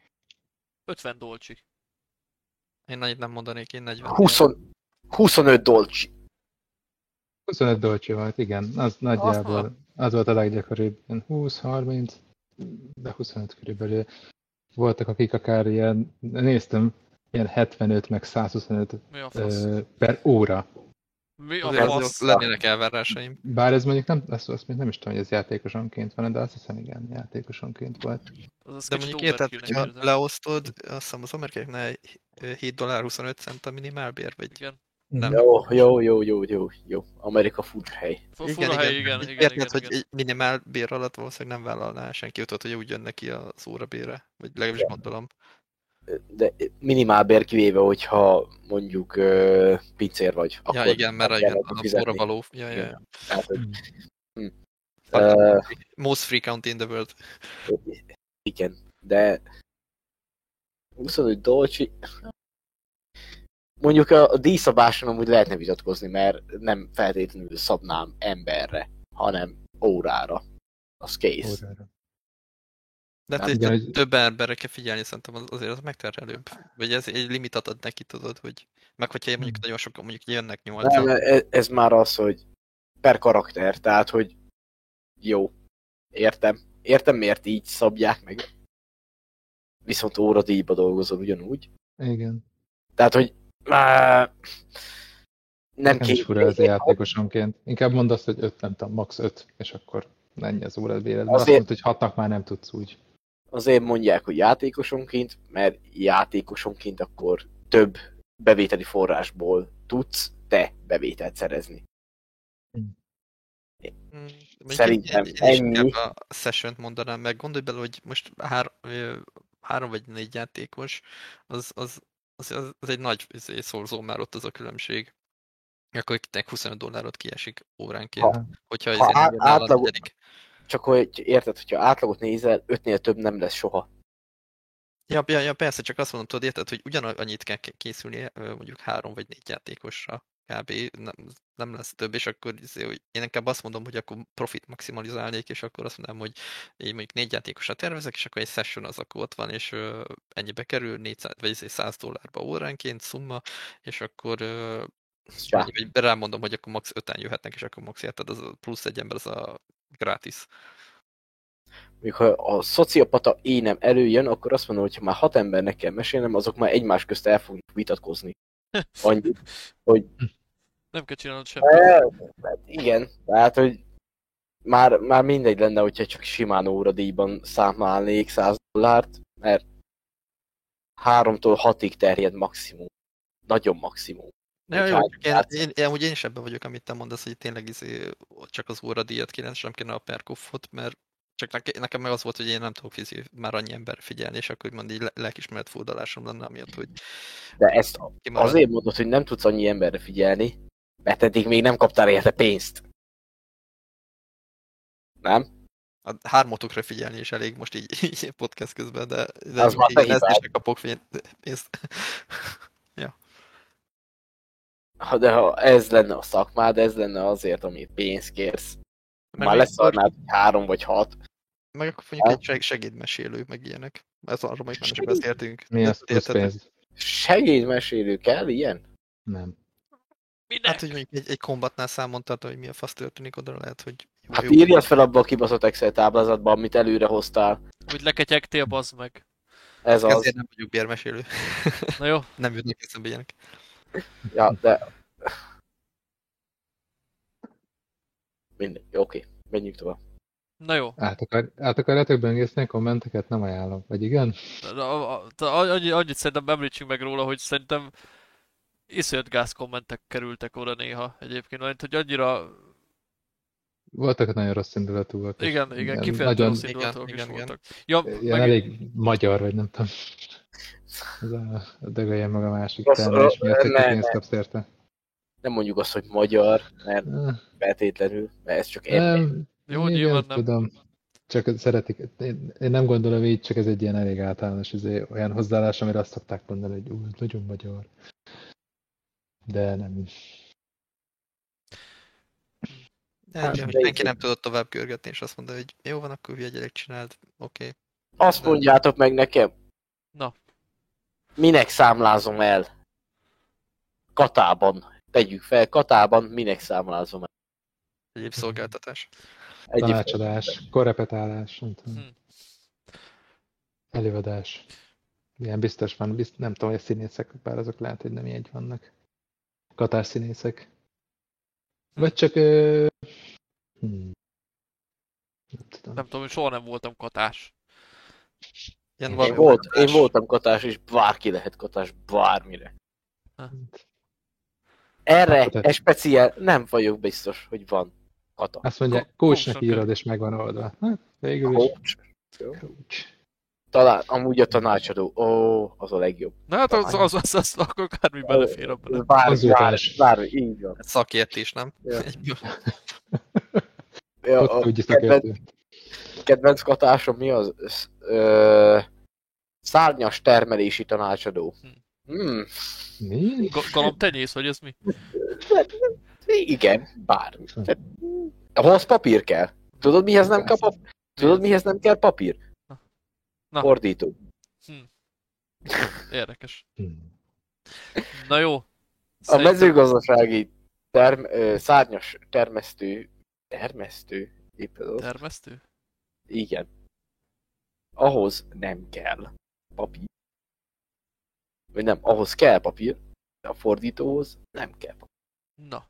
50 dolcsi. én nagyot nem mondanék, én 40. 20, 25 dolcsi. 25 dolcsi volt, igen. Az nagyjából, az volt a leggyakoribb. Ilyen 20-30, de 25 körülbelül. Voltak, akik akár ilyen, néztem, ilyen 75 meg 125 Mi a fasz? ö, per óra. Mi a fasz? lennének elvárásaim. Bár ez mondjuk nem, azt, azt még nem is tudom, hogy ez játékosonként van, de azt hiszem igen, játékosonként volt. Az az De mondjuk érted, hogyha érzem. leosztod, azt hiszem az amerikaiaknál 7 dollár 25 cent a minimálbér, vagy Igen. nem. Jó, jó, jó, jó, jó, jó. Amerika furcsa hely. Fu- Fura hely, igen, Így igen, Érted, igen, hogy igen. minimál bér alatt valószínűleg nem vállalná senki, tudod, hogy úgy jön neki az órabére, vagy legalábbis gondolom. De minimálbér kivéve, hogyha mondjuk uh, pincér vagy. Ja, igen, mert igen, akkor a fizetni. forravaló. Ja, ja, ja. Igen. Tehát, hogy, hm. Ö, Most free count in the world. igen, de 25 dolcsi... Mondjuk a, a díjszabáson amúgy lehetne vitatkozni, mert nem feltétlenül szabnám emberre, hanem órára. Az kész. Órára. De hát egy igen, hogy- több emberre kell figyelni, szerintem az- azért az megterhelőbb. Vagy ez egy limitat ad neki, tudod, hogy meg hogyha mondjuk Hmm. nagyon sokan mondjuk jönnek Nem, nyolcan. ez, ez már az, hogy per karakter, tehát, hogy jó, értem. Értem, miért így szabják meg. Viszont óradíjba dolgozol ugyanúgy. Igen. Tehát, hogy á, nem Nekem is fura ez a játékosonként. Inkább mondd azt, hogy öt, nem tudom, max. öt, és akkor ennyi az véletben. Azt Azért- mondod, hogy hatnak már nem tudsz úgy. Azért mondják, hogy játékosonként, mert játékosonként akkor több bevételi forrásból tudsz te bevételt szerezni. Mm, Szerintem én is ennyi. a session mondanám meg. Gondolj bele, hogy most hár, három vagy négy játékos, az, az, az, az, az egy nagy izé, szorzó már ott az a különbség. Akkor akinek 25 dollárot kiesik óránként, Ha- hogyha ha a átlag-. Csak hogy érted, hogyha átlagot nézel, ötnél több nem lesz soha. Ja, ja, ja, persze, csak azt mondom, tudod, érted, hogy ugyanannyit kell ké- készülnie, mondjuk három vagy négy játékosra kb. Nem, nem lesz több, és akkor izé, hogy én inkább azt mondom, hogy akkor profit maximalizálnék, és akkor azt mondanám, hogy én mondjuk négy játékosra tervezek, és akkor egy session az akkor ott van, és ennyibe kerül, 400, vagy izé 100 dollárba óránként szumma, és akkor vagy rámondom, hogy akkor max. öten jöhetnek, és akkor max. érted, az a plusz egy ember, az a gratis. Még ha a szociopata énem előjön, akkor azt mondom, hogy ha már hat embernek kell mesélnem, azok már egymás közt el fognak vitatkozni. Annyi. Nem kell csinálnod semmit. Hát igen, tehát, hogy már, már mindegy lenne, hogyha csak simán óradíjban számlálnék 100 dollárt, mert háromtól hatig terjed maximum. Nagyon maximum. Hogy jó, csak én, játsz- én, én, amúgy én is ebben vagyok, amit te mondasz, hogy tényleg izé, csak az óradíjat kéne, sem kéne a perkuffot, mert csak neke, nekem meg az volt, hogy én nem tudok fizi, már annyi ember figyelni, és akkor úgymond így le- lelkismeret furdalásom lenne, amiatt, hogy De ezt kimarad. azért mondod, hogy nem tudsz annyi emberre figyelni, mert eddig még nem kaptál érte pénzt. Nem? A hármatokra figyelni is elég most így, így podcast közben, de, de Az már ezt is kapok pénzt. Ha, de ha ez lenne a szakmád, ez lenne azért, amit pénzt kérsz. Mert Már még leszarnád hogy három vagy hat. Meg akkor mondjuk egy seg- segédmesélő, meg ilyenek. Ez arról majd már csak beszéltünk. Mi az pénz? Segédmesélő kell ilyen? Nem. Minek? Hát, hogy mondjuk egy, egy kombatnál számon tartani, hogy mi a fasz történik, oda lehet, hogy jó, Hát jó, írjad fel abba a kibaszott Excel táblázatba, amit előre hoztál. Úgy leketyegtél, bazd meg. Ez az. Ezért nem vagyok bérmesélő. Na jó, nem jutnak eszembe ilyenek. Ja, de... Mindegy, oké, menjünk tovább. na jó. Át, akar, át akarjátok böngészni a kommenteket? Nem ajánlom. Vagy igen? A- a- a- Annyi, annyit szerintem említsünk meg róla, hogy szerintem iszonyat gáz kommentek kerültek oda néha egyébként, mert hogy annyira, Voltak nagyon rossz indulatúak. igen, igen, kifejezetten Nagyon rossz Igen, indulatúak is igen, igen. voltak. Ja, ilyen meg, elég magyar, vagy nem tudom. Ez a, a dögöljen meg a másik termés miatt, hogy pénzt kapsz érte. Nem mondjuk azt, hogy magyar, mert feltétlenül, mert ez csak. Nem, Jó, nyilván nem. tudom. Csak szeretik. Én, én nem gondolom így, csak ez egy ilyen elég általános izé, olyan hozzáállás, amire azt szokták mondani, hogy ú, ez nagyon magyar. De nem is. De, Hát, de senki nem tudott tovább görgetni, és azt mondta, hogy jó van, akkor hülye gyerek csináld, oké. Azt mondjátok meg nekem. Na. Minek számlázom el? Katában. Tegyük fel, Katában minek számlázom el? Egyéb szolgáltatás. Egyéb Tanácsadás, korrepetálás, nem tudom. Hm. Előadás. Ilyen biztos van, bizt, nem tudom, hogy a színészek, bár azok lehet, hogy nem így vannak. Katár színészek. Vagy csak... Ö... Hmm. Nem tudom. nem tudom, soha nem voltam katás. Ilyen Én, volt, én voltam katás, és bárki lehet katás bármire. Erre Hát, egy speciál nem vagyok biztos, hogy van kata. Azt mondja, coachnak írod, és megvan oldva. Hát, végül is. Coach. Coach. Talán amúgy a tanácsadó. Ó, az a legjobb. Na hát az, az, az, az, akkor akármi belefér abban. Bármi, bármi, Konzultáns. bármi, így van. Szakértés, nem? Ja. Egy- Ja, Ott a úgy kedvenc, katásom mi az? Ö, szárnyas termelési tanácsadó. Hmm. Mi? Ga- Galambtenyész, vagy ez mi? Igen, bármi. Tehát, Ahhoz papír kell. Tudod, mihez nem kell papír? Tudod, mihez nem kell papír? Na. Fordító. Érdekes. Hm. Na jó. A Szerintem- mezőgazdasági term, szárnyas termesztő, termesztő, éppen az, Termesztő? Igen. Ahhoz nem kell papír. Vagy nem, ahhoz kell papír, de a fordítóhoz nem kell papír. Na.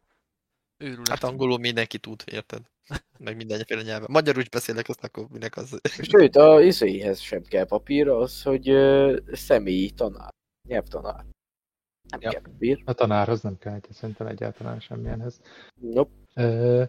Őrület. Hát angolul mindenki tud, érted? Meg mindenféle nyelven. Magyarul is beszélek, azt akkor minek az... Sőt, a izéhez sem kell papír, az, hogy ö, személyi tanár, nyelvtanár. Nem Ja. kell papír. A tanárhoz nem kell, szerintem egyáltalán semmilyenhez. Nope. Ö,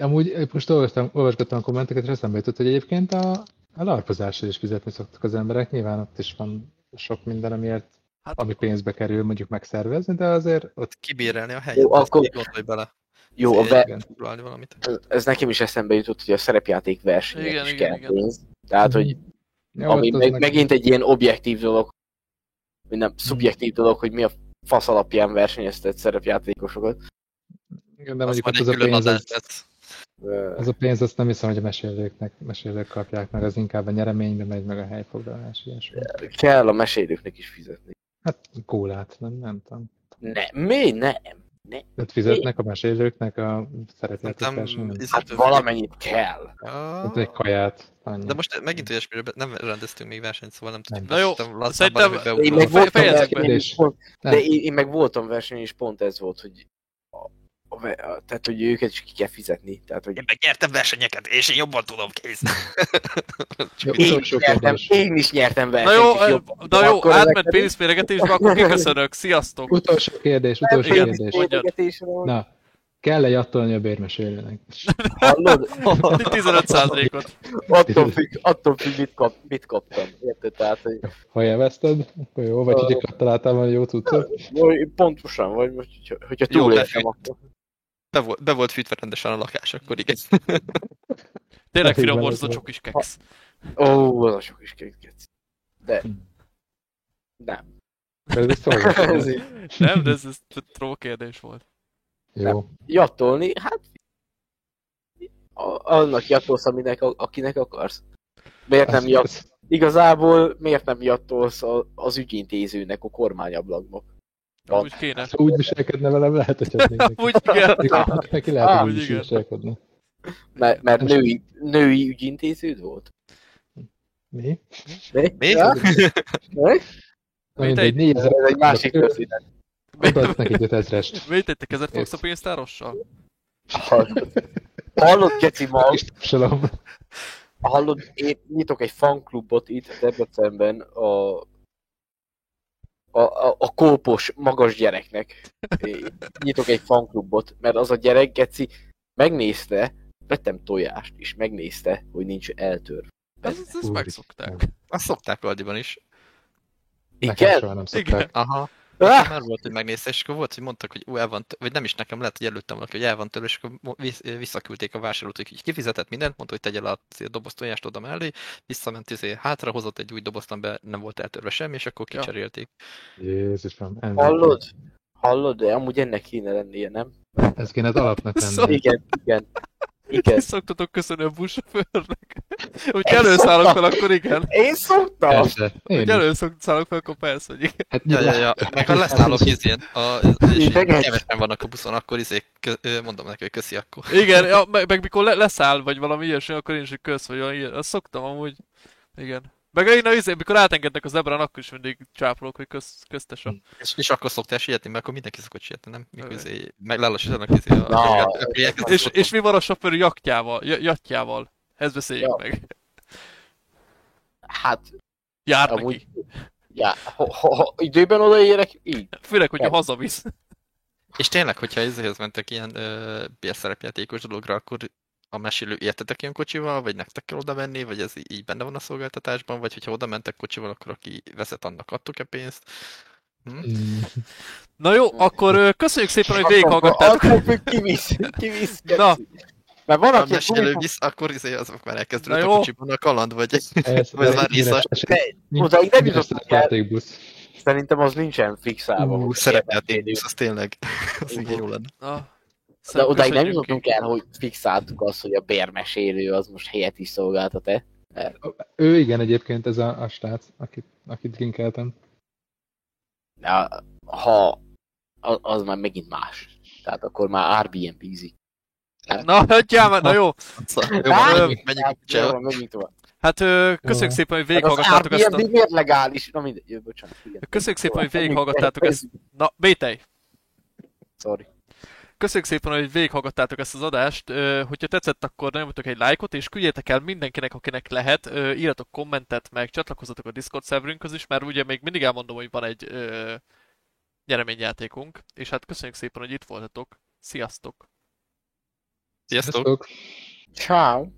amúgy most olvastam, olvasgattam a kommenteket, és eszembe jutott, hogy egyébként a, a larpozásra is fizetni szoktak az emberek. Nyilván ott is van sok minden, amiért, Hát, ami pénzbe kerül mondjuk megszervezni, de azért ott Ott kibérelni a helyet, Ó, azt akkor- gondolj bele. Jó, a ve- igen. Foglalni valamit. ez nekem is eszembe jutott, hogy a szerepjáték versenyek Igen, is igen, kell igen. pénz. Tehát, hogy Jó, ami ott az meg, meg- megint egy ilyen objektív dolog, vagy nem, szubjektív dolog, hogy mi a fasz alapján versenyeztet szerepjátékosokat. Igen, de mondjuk ott az egy a pénz, az, az a pénz, azt nem hiszem, hogy a mesélőknek, mesélők kapják meg, az inkább a nyereménybe megy, meg a helyfoglalás, ilyesmi. Kell a mesélőknek is fizetni. Hát kólát, nem, nem tudom. Ne, mi? Nem. Tehát fizetnek a mesélőknek a szerepjáték Szerintem versenyen? izé Hát valamennyit kell. Hát egy kaját, annyi. De most megint olyasmiről be- nem rendeztünk még versenyt, szóval nem tudjuk. Na jó, Szerintem Én meg voltam versenyen is de én, én meg voltam versenyen és pont ez volt, hogy tehát, hogy őket is ki kell fizetni. Tehát, hogy Én meg nyertem versenyeket, és én jobban tudom kész. Én is, nyertem, én is nyertem Na versenyt. jó, jobban. na jó, Akkor átment pénzméregetésbe, akkor kiköszönök. Sziasztok! Utolsó kérdés, utolsó Igen. kérdés. Na, kell-e jattolni a bérmesélőnek? Hallod? 15%-ot. attól függ, attól függ mit, kap, mit kaptam. Érted? Tehát, hogy Ha élvezted, akkor jó, vagy hogy találtál valami jó cuccot? pontosan, vagy most, hogyha, túléltem, akkor... Be volt, be volt fűtve rendesen a lakás, akkor igen. Tényleg finom volt az a csokis keksz. Ó, az a sok is kékec. De... Nem. Ez. Ez így. Nem, de ez, ez troll kérdés volt. Jó. Jattolni, hát... a- Annak jattolsz, aminek, akinek akarsz. Miért nem Ez- jat... ez- Igazából miért nem jattolsz az ügyintézőnek a kormányablakba? Van. Úgy kéne. Ha úgy viselkedne velem, lehet, hogy neki. Úgy igen. Neki- lehet, Ah, hogy úgy viselkedne. Mert, mert női, női ügyintéződ volt? Mi? Mi? Mi? Ja? Mi? Na mindegy, 4000 Ez egy másik történet. Odaadsz neki 5000-est. Miért te kezet fogsz a pénztárossal? Hallod, Hallod, Geci, ma, hallod, én nyitok egy fanklubot itt Debrecenben a, a, a, a kópos magas gyereknek. Nyitok egy fanklubot, mert az a gyerek, Geci, megnézte, vettem tojást, és megnézte, hogy nincs eltörve. Ez, ezt Úristen. megszokták. Azt szokták Aldiban is. Nekem Igen? soha nem szokták. Aha. Ah! Már volt, hogy megnézte, és akkor volt, hogy mondtak, hogy ú, el van, vagy nem is nekem, lehet, hogy előttem valaki, hogy el van tőle, és akkor visszaküldték a vásárlót, hogy így kifizetett mindent, mondta, hogy tegye le a doboz tojást oda mellé, visszament, izé, hátra hozott egy új dobozt, amiben nem volt eltörve semmi, és akkor Ja. kicserélték. Jézusom. MVP. Hallod? Hallod, de amúgy ennek kéne lennie, nem? Ez kéne az alapnak Szóval- lenni. Igen, igen. Igen. Ezt szoktatok köszönni a buszsofőrnek. Hogy előszállok fel, akkor igen. Én szoktam! Persze. Én Hogy előszállok fel, akkor persze, hogy igen. Hát, Ja, ja, ja. Meg ha leszállok izén, a, és kevesen vannak a buszon, akkor izé, mondom neki, hogy köszi akkor. Igen, ja, meg, meg mikor le, leszáll, vagy valami ilyesmi, akkor én is hogy kösz, vagy olyan ilyen. Azt szoktam amúgy. Igen. Meg én a izé, mikor átengednek az ebrán, akkor is mindig csápolok, hogy köz, köztes a... És, és akkor szoktál sietni, mert akkor mindenki szokott sietni, nem? Mikor izé, meg lellassítanak izé a... Na, És, és mi van a sofőr jaktjával? J- Jatjával? Ezt beszéljük Ja. meg. Hát, Jár amúgy... neki. Ja, ha, ha, ha időben odaérek, így. Főleg, hogyha Ja. hazavisz. És tényleg, hogyha ezért mentek ilyen ö, bérszerepjátékos dologra, akkor a mesélő értetek ilyen kocsival, vagy nektek kell oda menni, vagy ez így benne van a szolgáltatásban, vagy hogyha oda mentek kocsival, akkor aki vezet, annak adtuk-e pénzt? Hm? Mm, Na jó, akkor köszönjük szépen, hogy végighallgattátok. Attól függ, ki visz, ki visz. Na. Mert van, Ha a aki a mesélő gumipó- visz, akkor izé azok már elkezdődött a kocsiban a kaland, vagy Ez, Vagy ez már vissza. odáig nem jutottunk el. Szerintem az nincsen fixálva. Ú, hogy szerepjáték, érdeklődő. az tényleg, az igen jó lenne. Na, De odáig nem jutottunk el, hogy fixáltuk azt, hogy a bérmesélő az most helyet is szolgáltat-e. Ő igen egyébként ez a, a stác, akit, akit drinkeltem. De ha a- az már megint más. Tehát akkor már Airbnb-zik. Na, hagyjál már, na jó. Szóval, jó, menjünk menjünk, Hát, menjünk tovább. Hát köszönjük szépen, hogy Hát az végighallgattátok ezt a... Miért legális? Na mindegy, jó, bocsánat. Igen. Köszönjük szépen, hogy Tovább, végighallgattátok ezt. Na, Bétej! Sorry. Köszönjük szépen, hogy végighallgattátok ezt az adást. Hogyha tetszett, akkor nyomjatok egy lájkot, és küldjetek el mindenkinek, akinek lehet. Írjatok kommentet, meg csatlakozzatok a Discord szerverünkhöz is, mert ugye még mindig elmondom, hogy van egy ö, nyereményjátékunk. És hát köszönjük szépen, hogy itt voltatok. Sziasztok! Sziasztok! Sziasztok! Ciao.